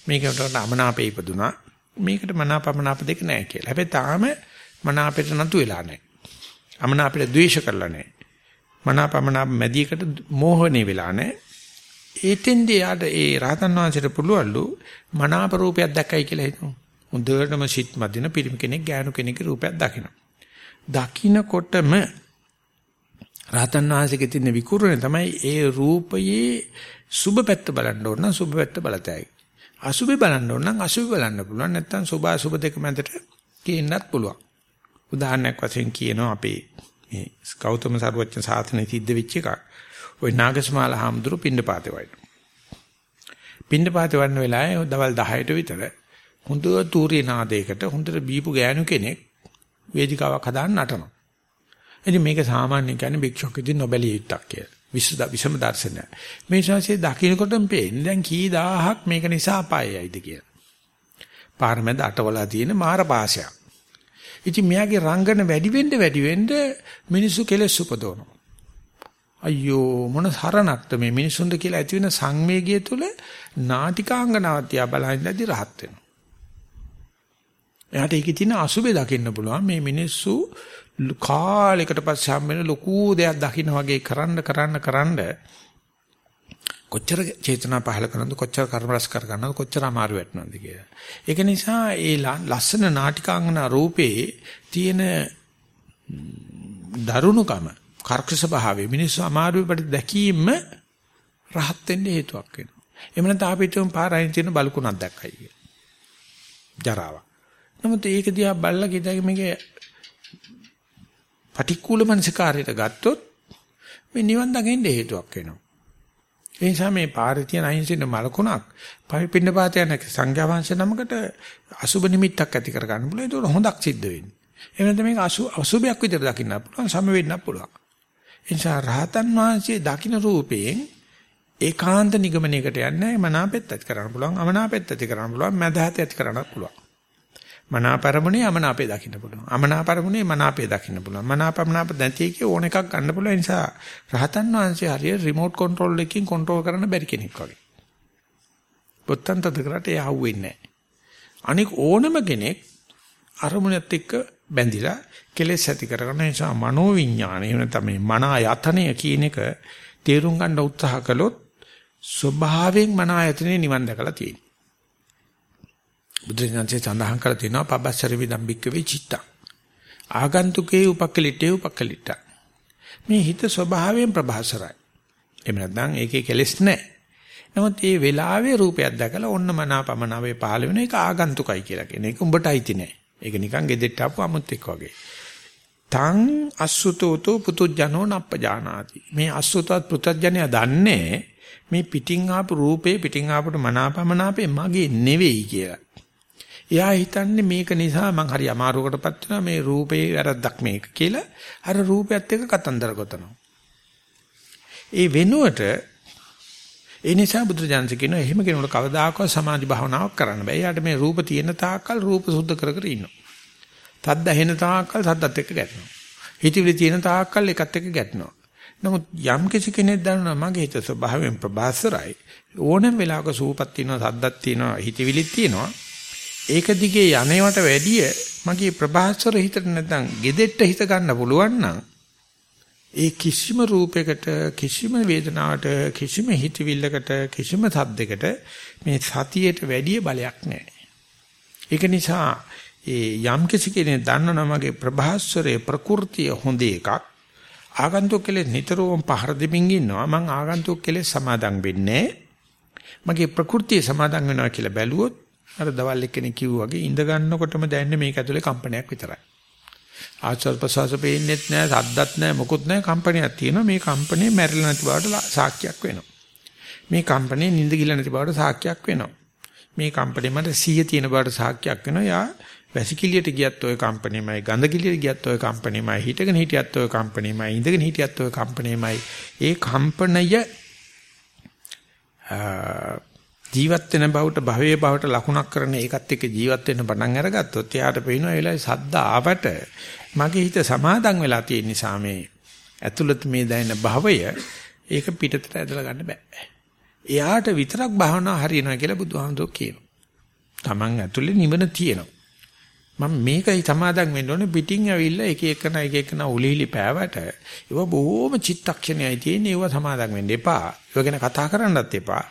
මේකට අමනාපේ ඉපදුනා. මේකට මනාපමනාප දෙක නැහැ කියලා. හැබැයි තාම මනාපෙට නතු වෙලා නැහැ. අමනාපෙට ද්වේෂ කරලා නැහැ. මනාපමනාප මැදියකට මෝහණේ වෙලා නැහැ. ඒතෙන්දී යාට ඒ රහතන් වහන්සේට පුළුවන්ලු මනාප රූපයක් දැක්කයි කියලා හිතමු. හොඳටම සිත් මදින පිරිමි කෙනෙක් ගෑනු කෙනෙක්ගේ රූපයක් දකිනවා. දකින්නකොටම රහතන් වහන්සේගේ තියෙන විකුරණය තමයි ඒ රූපයේ සුබ පැත්ත බලන්න ඕන සුබ පැත්ත බලතයි. අසුබේ බලන්න ඕන නම් අසුබේ බලන්න පුළුවන් නැත්නම් සුබ අසුබ දෙක මැදට කියන්නත් පුළුවන්. උදාහරණයක් වශයෙන් කියනවා අපේ මේ ගෞතම සරුවච්චන් සාසනයේ සිද්ධ වෙච්ච එකක්. ওই නාගසමාල හාමුදුරු පින්නපාතේ වයින්. පින්නපාතේ වන්න වෙලාවේ දවල් 10ට විතර හොඳ තූරිය නාදයකට හොඳට බීපු ගෑනු කෙනෙක් වේදිකාවක් හදාන්න නටනවා. ඉතින් මේක සාමාන්‍ය කියන්නේ භික්ෂුවක් ඉදින් නොබැලිය යුත්තක් කියලා. විසද විසම දර්ශනය. මේ ශාසයේ දකින්නකොටම පේන්නේ දැන් කී දහහක් මේක නිසා අපායයිද කියලා. පාරමෙද අටවලා තියෙන මාර පාසයක්. ඉතින් මෙයාගේ රංගන වැඩි වෙන්න වැඩි වෙන්න මිනිස්සු කෙලස් උපදවනවා. අයියෝ මොන හරණක්ද මේ මිනිසුන්ද කියලා ඇති වෙන සංවේගය තුල නාටිකාංගනාවක් තියා බලහින්දදී රහත් වෙනවා. එයාට ඒකේ තියෙන අසුබේ දකින්න පුළුවන් මේ මිනිස්සු කාලයකට පස්සේ හම්බ වෙන ලොකු දෙයක් දකින්න වගේ කරන්න කරන්න කරන්න කොච්චර චේතනා පහල කරනවද කොච්චර කර්ම රස කර ගන්නවද කොච්චර අමාරු වෙටනවද කියලා. ඒක නිසා ඒ ලස්සන නාටිකාංගන රූපේ තියෙන දරුණුකම කර්කශ භාවයේ මිනිස්සු අමාරුවේ දැකීම රහත් වෙන්න හේතුවක් වෙනවා. එහෙම නැත්නම් අපිටම පාරයින් තියෙන බලකුණක් දැක්කයි කියලා. ජරාව. නමුත් ඒක දිහා බලලා කිව්දාගේ මේකේ පටික්කුල මනසකාරයට ගත්තොත් මේ නිවන් දකින්න හේතුවක් වෙනවා. ඒ නිසා මේ පාරේ තියෙන අහිංසින මලකුණක් පින්න පාත යන සංඥා වංශ නමකට අසුබ නිමිත්තක් ඇති කර ගන්න පුළුවන්. ඒක හොඳක් සිද්ධ වෙන්නේ. එහෙම නැත්නම් මේක අසුබයක් විදිහට දකින්න පුළුවන්, සම වෙන්න පුළුවන්. ඒ නිසා රහතන් වහන්සේ දකින්න රූපයෙන් ඒකාන්ත නිගමනයකට යන්නේ මනාපෙත් ඇති කරන්න පුළුවන්, අමනාපෙත් ඇති කරන්න පුළුවන්, මදහත් ඇති කරන්න පුළුවන්. මනාපරමුණේ අමනාපේ දකින්න පුළුවන්. අමනාපරමුණේ මනාපේ දකින්න පුළුවන්. මනාපමනාප නැති එකේ ඕන එකක් ගන්න පුළුවන් නිසා රහතන් වහන්සේ හරිය රිමෝට් කන්ට්‍රෝල් එකකින් කන්ට්‍රෝල් කරන්න බැරි කෙනෙක් වගේ. බොත්තම් තද කරට එයා අහුවෙන්නේ නැහැ. අනික ඕනම කෙනෙක් අරමුණත් එක්ක බැඳිලා කෙලෙස් ඇති කරගන්න නිසා මනෝවිඤ්ඤාණය එහෙම නැත්නම් මේ මන ආයතනය කියන එක තේරුම් ගන්න උත්සාහ කළොත් ස්වභාවයෙන් මන ආයතනේ නිවන් දැකලා තියෙනවා. බුදුරජාණන්සේ සඳහන් කරලා තියෙනවා පබස්සරි විදම්බික්ක වෙචිත්තා. ආගන්තුකේ උපක්කලිටේ උපක්කලිටා. මේ හිත ස්වභාවයෙන් ප්‍රභාසරයි. එහෙම නැත්නම් ඒකේ කෙලෙස් නැහැ. නමුත් මේ වෙලාවේ රූපයක් දැකලා ඔන්න මනාපමනාවේ පහළ වෙන එක ආගන්තුකයි කියලා කියන එක උඹට අයිති නැහැ. ඒක නිකන් ගෙදෙට්ට ආපු අමුත් එක්ක වගේ. තං අසුතෝතෝ පුතුජනෝ නප්පජානාති. මේ අසුතවත් පුතුජනයා දන්නේ මේ පිටින් ආපු රූපේ පිටින් ආපුට මනාපමනාපේ මගේ නෙවෙයි කියලා. එයා හිතන්නේ මේක නිසා මං හරි අමාරුවකටපත් වෙනවා මේ රූපේ වැරද්දක් මේක කියලා අර රූපයත් එක්ක කතන්දර ගොතනවා. ඒ වෙනුවට ඒ නිසා බුදුරජාණන් කියනවා එහෙම කෙනෙකුට කවදාකවත් සමාධි භාවනාවක් කරන්න බෑ. එයාට මේ රූප තියෙන තාක්කල් රූප සුද්ධ කර කර ඉන්නවා. තද්ද ඇහෙන තාක්කල් තද්දත් එක්ක ගැටෙනවා. හිතවිලි තියෙන තාක්කල් එකත් එක්ක ගැටෙනවා. නමුත් යම් කිසි කෙනෙක් දන්නවා මගේ හිත ස්වභාවයෙන් ප්‍රබාසරයි ඕනම වෙලාවක සූපත් තියෙනවා සද්දක් තියෙනවා හිතවිලිත් තියෙනවා ඒක දිගේ යන්නේවට වැඩිය මගේ ප්‍රභාස්වර හිතට නැත්නම් gedet හිත ගන්න පුළුවන් නම් ඒ කිසිම රූපයකට කිසිම වේදනාවට කිසිම හිතවිල්ලකට කිසිම සද්දයකට මේ සතියට වැඩිය බලයක් නැහැ. ඒක නිසා ඒ යම් කිසි කෙනෙක් දන්නවනම් මගේ ප්‍රභාස්වරයේ ප්‍රകൃතිය හොඳ එකක්. ආගන්තුක කෙලෙස් නිතරම පහර දෙමින් ඉන්නවා. මං ආගන්තුක කෙලෙස් සමාදම් වෙන්නේ මගේ ප්‍රകൃතිය සමාදම් වෙනවා කියලා බැලුවොත් අර දවල් එක්කෙනෙක් කිව්වා වගේ ඉඳ ගන්නකොටම දැනෙන්නේ මේක ඇතුලේ කම්පනයක් විතරයි. ආශ්වාස ප්‍රශ්වාස පේන්නේත් නැහැ, සද්දත් නැහැ, මොකුත් නැහැ කම්පනයක් තියෙනවා. මේ කම්පනේ මැරිලා නැති බවට සාක්ෂියක් වෙනවා. මේ කම්පනේ නිින්ද ගිල නැති බවට සාක්ෂියක් වෙනවා. මේ කම්පනේ මට සිහිය තියෙන බවට සාක්ෂියක් වෙනවා. යා වැසිකිළියට ගියත් ඔය කම්පනේමයි, ගඳ කිළියට ගියත් ඔය කම්පනේමයි, හිටගෙන හිටියත් ඔය කම්පනේමයි, ඉඳගෙන හිටියත් ඔය කම්පනේමයි. ඒ කම්පනය ජීවත් වෙන බවට භවයේ බවට ලකුණක් කරන ඒකත් එක්ක ජීවත් වෙන්න පටන් අරගත්තොත් එයාට පේනවා ඒ වෙලාවේ සද්ද ආවට මගේ හිත සමාදන් වෙලා තියෙන නිසා මේ ඇතුළත මේ දැනෙන භවය ඒක පිටතට ඇදලා ගන්න බෑ. එයාට විතරක් භවනා හරියනවා කියලා බුදුහාමුදුරුවෝ කියනවා. Taman ඇතුළේ නිවන තියෙනවා. මම මේකයි සමාදන් වෙන්න ඕනේ පිටින් ඇවිල්ලා එක එකන එක එකන උලිලි පෑවට ඒව බොහොම චිත්තක්ෂණයයි තියෙන්නේ ඒව සමාදන් වෙන්න එපා. ඒව ගැන කතා කරන්නත් එපා.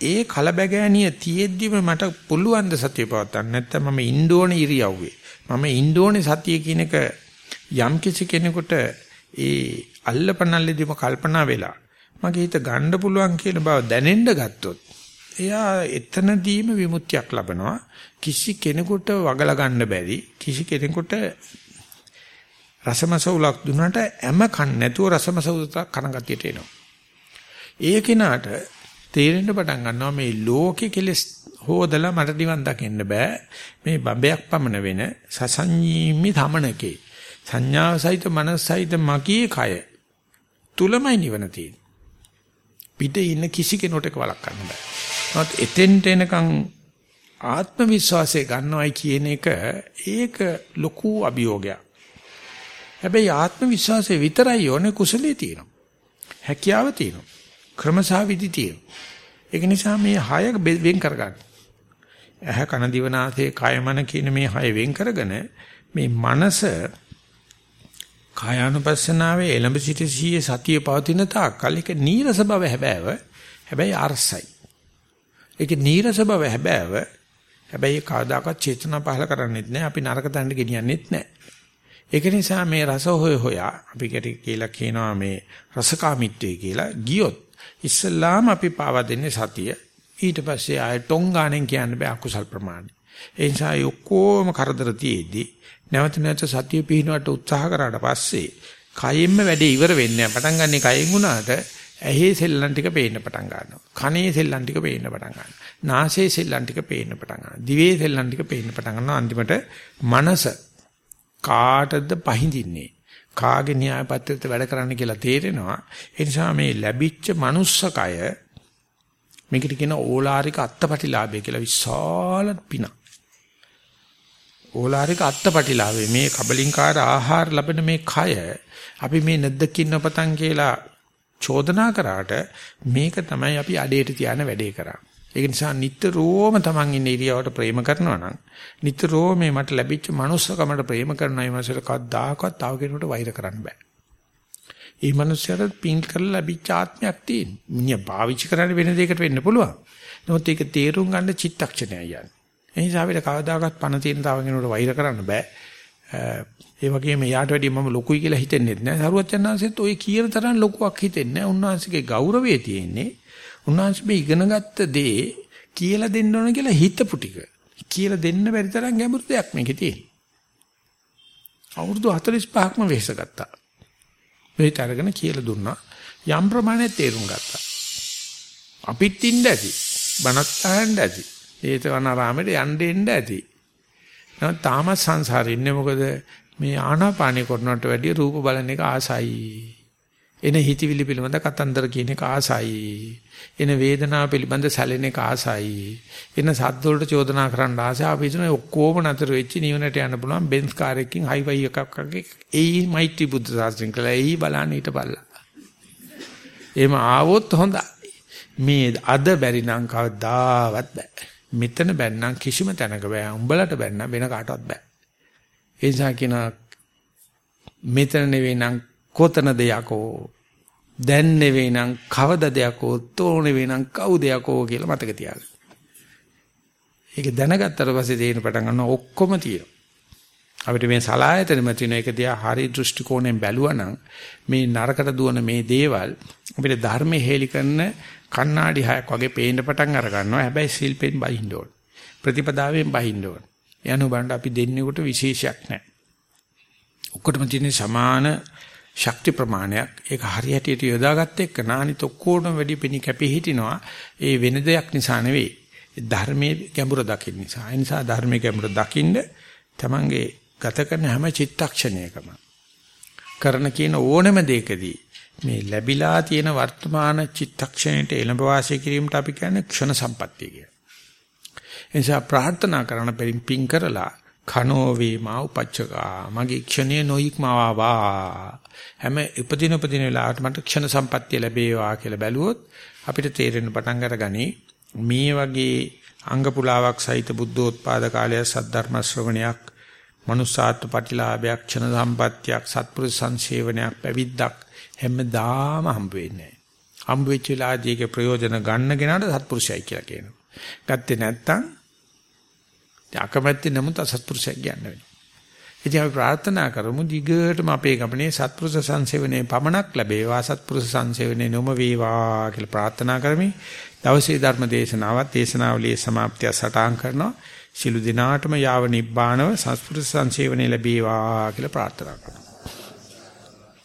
ඒ කලබගෑනිය තියෙද්දිම මට පුළුවන් ද සතිය පවත්වන්න? නැත්නම් මම ඉන්න ඕනේ ඉරියව්වේ? මම ඉන්න ඕනේ සතිය කියන එක යම් කිසි කෙනෙකුට ඒ අල්ලපනල්ලෙදිම කල්පනා වෙලා මගේ හිත ගන්න පුළුවන් කියන බව දැනෙන්න ගත්තොත් එයා එතනදීම විමුක්තියක් ලබනවා. කිසි කෙනෙකුට වගලා ගන්න බැරි කිසි කෙනෙකුට රසමසවුලක් දුන්නට හැම කන් නැතුව රසමසවුලක් කන ගතියට එනවා. ඒ කෙනාට තේරෙන්න පටන් ගන්නවා මේ ලෝකේ කෙලස් හොදලා මට නිවන් දකින්න බෑ. මේ බබයක් පමණ වෙන සසංජීමි තමනකේ සංඥාව සහිත මනස සහිත මගේ කය තුලමයි නිවන තියෙන්නේ. පිටේ ඉන්න කිසි කෙනෙකුට වළක්වන්න බෑ. නමුත් එතෙන්ට එනකන් ආත්ම විශ්වාසය ගන්නවයි කියන එක ඒක ලොකු අභියෝගයක්. හැබැයි ආත්ම විශ්වාසය විතරයි ඕනේ කුසලයේ තියෙනවා. හැකියාව තියෙනවා. ක්‍රමසා විදි තියෙනවා. ඒක නිසා මේ හය වෙන් කරගන්න. ඇහ කන දිව නාසය කය මන කියන මේ හය වෙන් කරගෙන මේ මනස කායානුපස්සනාවේ එළඹ සිට සීයේ සතිය පවතින තාක්කල් ඒක නීරස බව හැබෑව. හැබැයි අරසයි. ඒක නීරස බව හැබෑව. හැබැයි කාදාකත් චේතනා පහල කරන්නේත් නැහැ. අපි නරක තැනට ගෙනියන්නේත් නැහැ. ඒක නිසා මේ රස හොය හොයා අපි කියලා කියනවා මේ රසකාමීත්වය කියලා ගියොත් ඉස්සල්ලාම අපි පාවා දෙන්නේ සතිය. ඊට පස්සේ ආය ටොංගානෙන් කියන්න බෑ අකුසල් ප්‍රමාණය. ඒ නිසා ඔක්කොම කරදර තියේදී නැවත නැවත සතිය පිහිනවට උත්සාහ කරාට පස්සේ කයෙන්ම වැඩේ ඉවර වෙන්නේ නැහැ. පටන් ගන්නෙ කයෙන් වුණාට ඇහි සෙල්ලම් ටික පේන්න පටන් ගන්නවා. කනේ සෙල්ලම් ටික පේන්න පටන් ගන්නවා. නාසයේ සෙල්ලම් ටික පේන්න පටන් ගන්නවා. දිවේ සෙල්ලම් ටික පේන්න පටන් ගන්නවා. අන්තිමට මනස කාටද පහඳින්නේ? කාගේ න්‍යාය පත්‍රයට වැඩ කරන්න කියලා තේරෙනවා. ඒ නිසා මේ ලැබිච්ච manussකය මේකට කියන ඕලාරික අත්පටිලාභය කියලා විශාල පිනක්. ඕලාරික අත්පටිලාභය මේ කබලින්කාර ආහාර ලැබෙන මේ කය අපි මේ නැද්දකින් නොපතන් කියලා චෝදනා කරාට මේක තමයි අපි අඩේට තියන වැඩේ කරා. ඒක නිසා නිතරම තමන් ඉන්න ඉරියවට ප්‍රේම කරනවා නම් නිතරම මේ මට ලැබිච්ච මනුස්සකමට ප්‍රේම කරනවා මේ මාසෙට කවදාකවත් තව කෙනෙකුට වෛර කරන්න බෑ. ඒ මනුස්සයාට පින් කරලා ලැබිච්ච ආත්මයක් තියෙන. මිනිහා පාවිච්චි කරන්න වෙන දෙයකට වෙන්න පුළුවන්. නමුත් ඒක තේරුම් ගන්න චිත්තක්ෂණය යන්නේ. ඒ නිසා අපිට කවදාකවත් පණ තියෙන තව කෙනෙකුට වෛර කරන්න බෑ. ඒ වගේම යාට වැඩිය මම ලොකුයි කියලා හිතෙන්නේ නැහැ. සරුවත් යනවාසෙත් ඔය කියන තරම් ලොකුවක් හිතෙන්නේ නැහැ. උන්වහන්සේගේ ගෞරවය තියෙන්නේ උන්වහන්සේ මේ ඉගෙනගත්ත දේ කියලා දෙන්න ඕන කියලා හිතපු ටික. කියලා දෙන්න බැරි තරම් ගැඹුරු දෙයක් මේකේ තියෙන්නේ. අවුරුදු 45ක්ම වෙහෙස ගත්තා. මේ තරගෙන කියලා දුන්නා. යම් ප්‍රමාණයක් තේරුම් ගත්තා. අපිත් ඉන්න ඇති. බණත් අහන්න ඇති. ඒතවනාරාමෙට යන්න එන්න ඇති. නමුත් තාමත් සංසාරේ ඉන්නේ මොකද මේ ආනාපානිය කරනවට වැඩිය රූප බලන එක ආසයි. එන හිතවිලි පිළිබඳ කතන්දර කියන එක ආසයි. එන වේදනාව පිළිබඳ සැලෙන එක ආසයි. එන සද්ද වලට චෝදනා කරන්න ආසයි. අපි හිතන ඔක්කොම නතර වෙච්ච නිවනට යන්න පුළුවන් බෙන්ස් කාර් එකකින් හයිවයි එකක් වගේ. එයි මෛත්‍රී බුද්ධ ශාස්ත්‍රයෙන් කළා. එයි බලන්න හිටපල්ලා. එහෙම ආවොත් හොඳයි. මේ අද බැරි නම් කවදාවත් බෑ. මෙතන බැන්නම් කිසිම තැනක බෑ. උඹලට බැන්නම් වෙන කාටවත් බෑ. ඒ නිසා කියන මෙතන නෙවෙයි නම් කොතනද යකෝ දැන් නෙවෙයි නම් කවදද යකෝ තෝ නෙවෙයි නම් කවුද යකෝ කියලා මතක තියාගන්න. ඒක දැනගත්තට පස්සේ තේරෙන පටන් ගන්නවා ඔක්කොම තියෙනවා. අපිට මේ සලායතනෙම තියෙන එක දිහා හරි දෘෂ්ටි කෝණයෙන් බැලුවා නම් මේ නරකට දුවන මේ දේවල් අපිට ධර්මයේ හේලි කරන කණ්ණාඩි හයක් වගේ පේන්න පටන් අර ගන්නවා. හැබැයි සිල්පෙන් බහින්න ඕන. ප්‍රතිපදාවෙන් බහින්න ඕන. යනු බණ්ඩ අපි දෙන්නෙකුට විශේෂයක් නැහැ. ඔක්කොටම තියෙන සමාන ශක්ති ප්‍රමාණයක්. ඒක හරියට යොදාගත්ත එක්ක නානිත ඔක්කොටම වැඩි පෙනී කැපී හිටිනවා. ඒ වෙන දෙයක් නිසා නෙවෙයි. ධර්මයේ ගැඹුර දකින්න නිසා. ඒ නිසා ධර්මයේ ගැඹුර දකින්න තමන්ගේ ගත කරන හැම චිත්තක්ෂණයකම කරන කියන ඕනම දෙයකදී මේ ලැබිලා තියෙන වර්තමාන චිත්තක්ෂණයට එළඹ වාසය කිරීමට අපි කියන්නේ ක්ෂණ සම්පත්තිය කියලා. එනිසා ප්‍රාර්ථනා කරන පරිපින් පින් කරලා කනෝ වේමා උපච්චකා. මගේ ක්ෂණේ නොයික්මවා හැම උපදින උපදින වෙලාවට මට ක්ෂණ සම්පත්තිය ලැබේවා කියලා බැලුවොත් අපිට තේරෙන්න පටන් අරගනි මේ වගේ අංග පුලාවක් සහිත බුද්ධෝත්පාද කාලය සද්ධර්ම ශ්‍රවණයක් මනුසාත්ව ප්‍රතිලාභයක් ක්ෂණ සම්පත්තියක් සත්පුරුෂ සංසේවනයක් පැවිද්දක් හැමදාම හම්බ වෙන්නේ හම්බ වෙච්ච වෙලාවදී ප්‍රයෝජන ගන්න කෙනාට සත්පුරුෂයයි කියලා කියනවා. ගත්තේ නැත්නම් අකමැත්තේ නමුත් අසත්පුරුෂයෙක් කියන්න වෙනවා. ඉතින් අපි ප්‍රාර්ථනා කරමු දිගටම අපේ ගමනේ සත්පුරුෂ සංසේවනයේ පමණක් ලැබේවා සත්පුරුෂ සංසේවනයේ නොම වේවා කියලා ප්‍රාර්ථනා කරමි. දවසේ ධර්ම දේශනාවත් දේශනාවලියේ સમાප්තිය සටහන් කරනවා. සිළු දිනාටම යාව නිබ්බානව සත්පුරුෂ සංසේවනයේ ලැබේවා කියලා ප්‍රාර්ථනා කරනවා.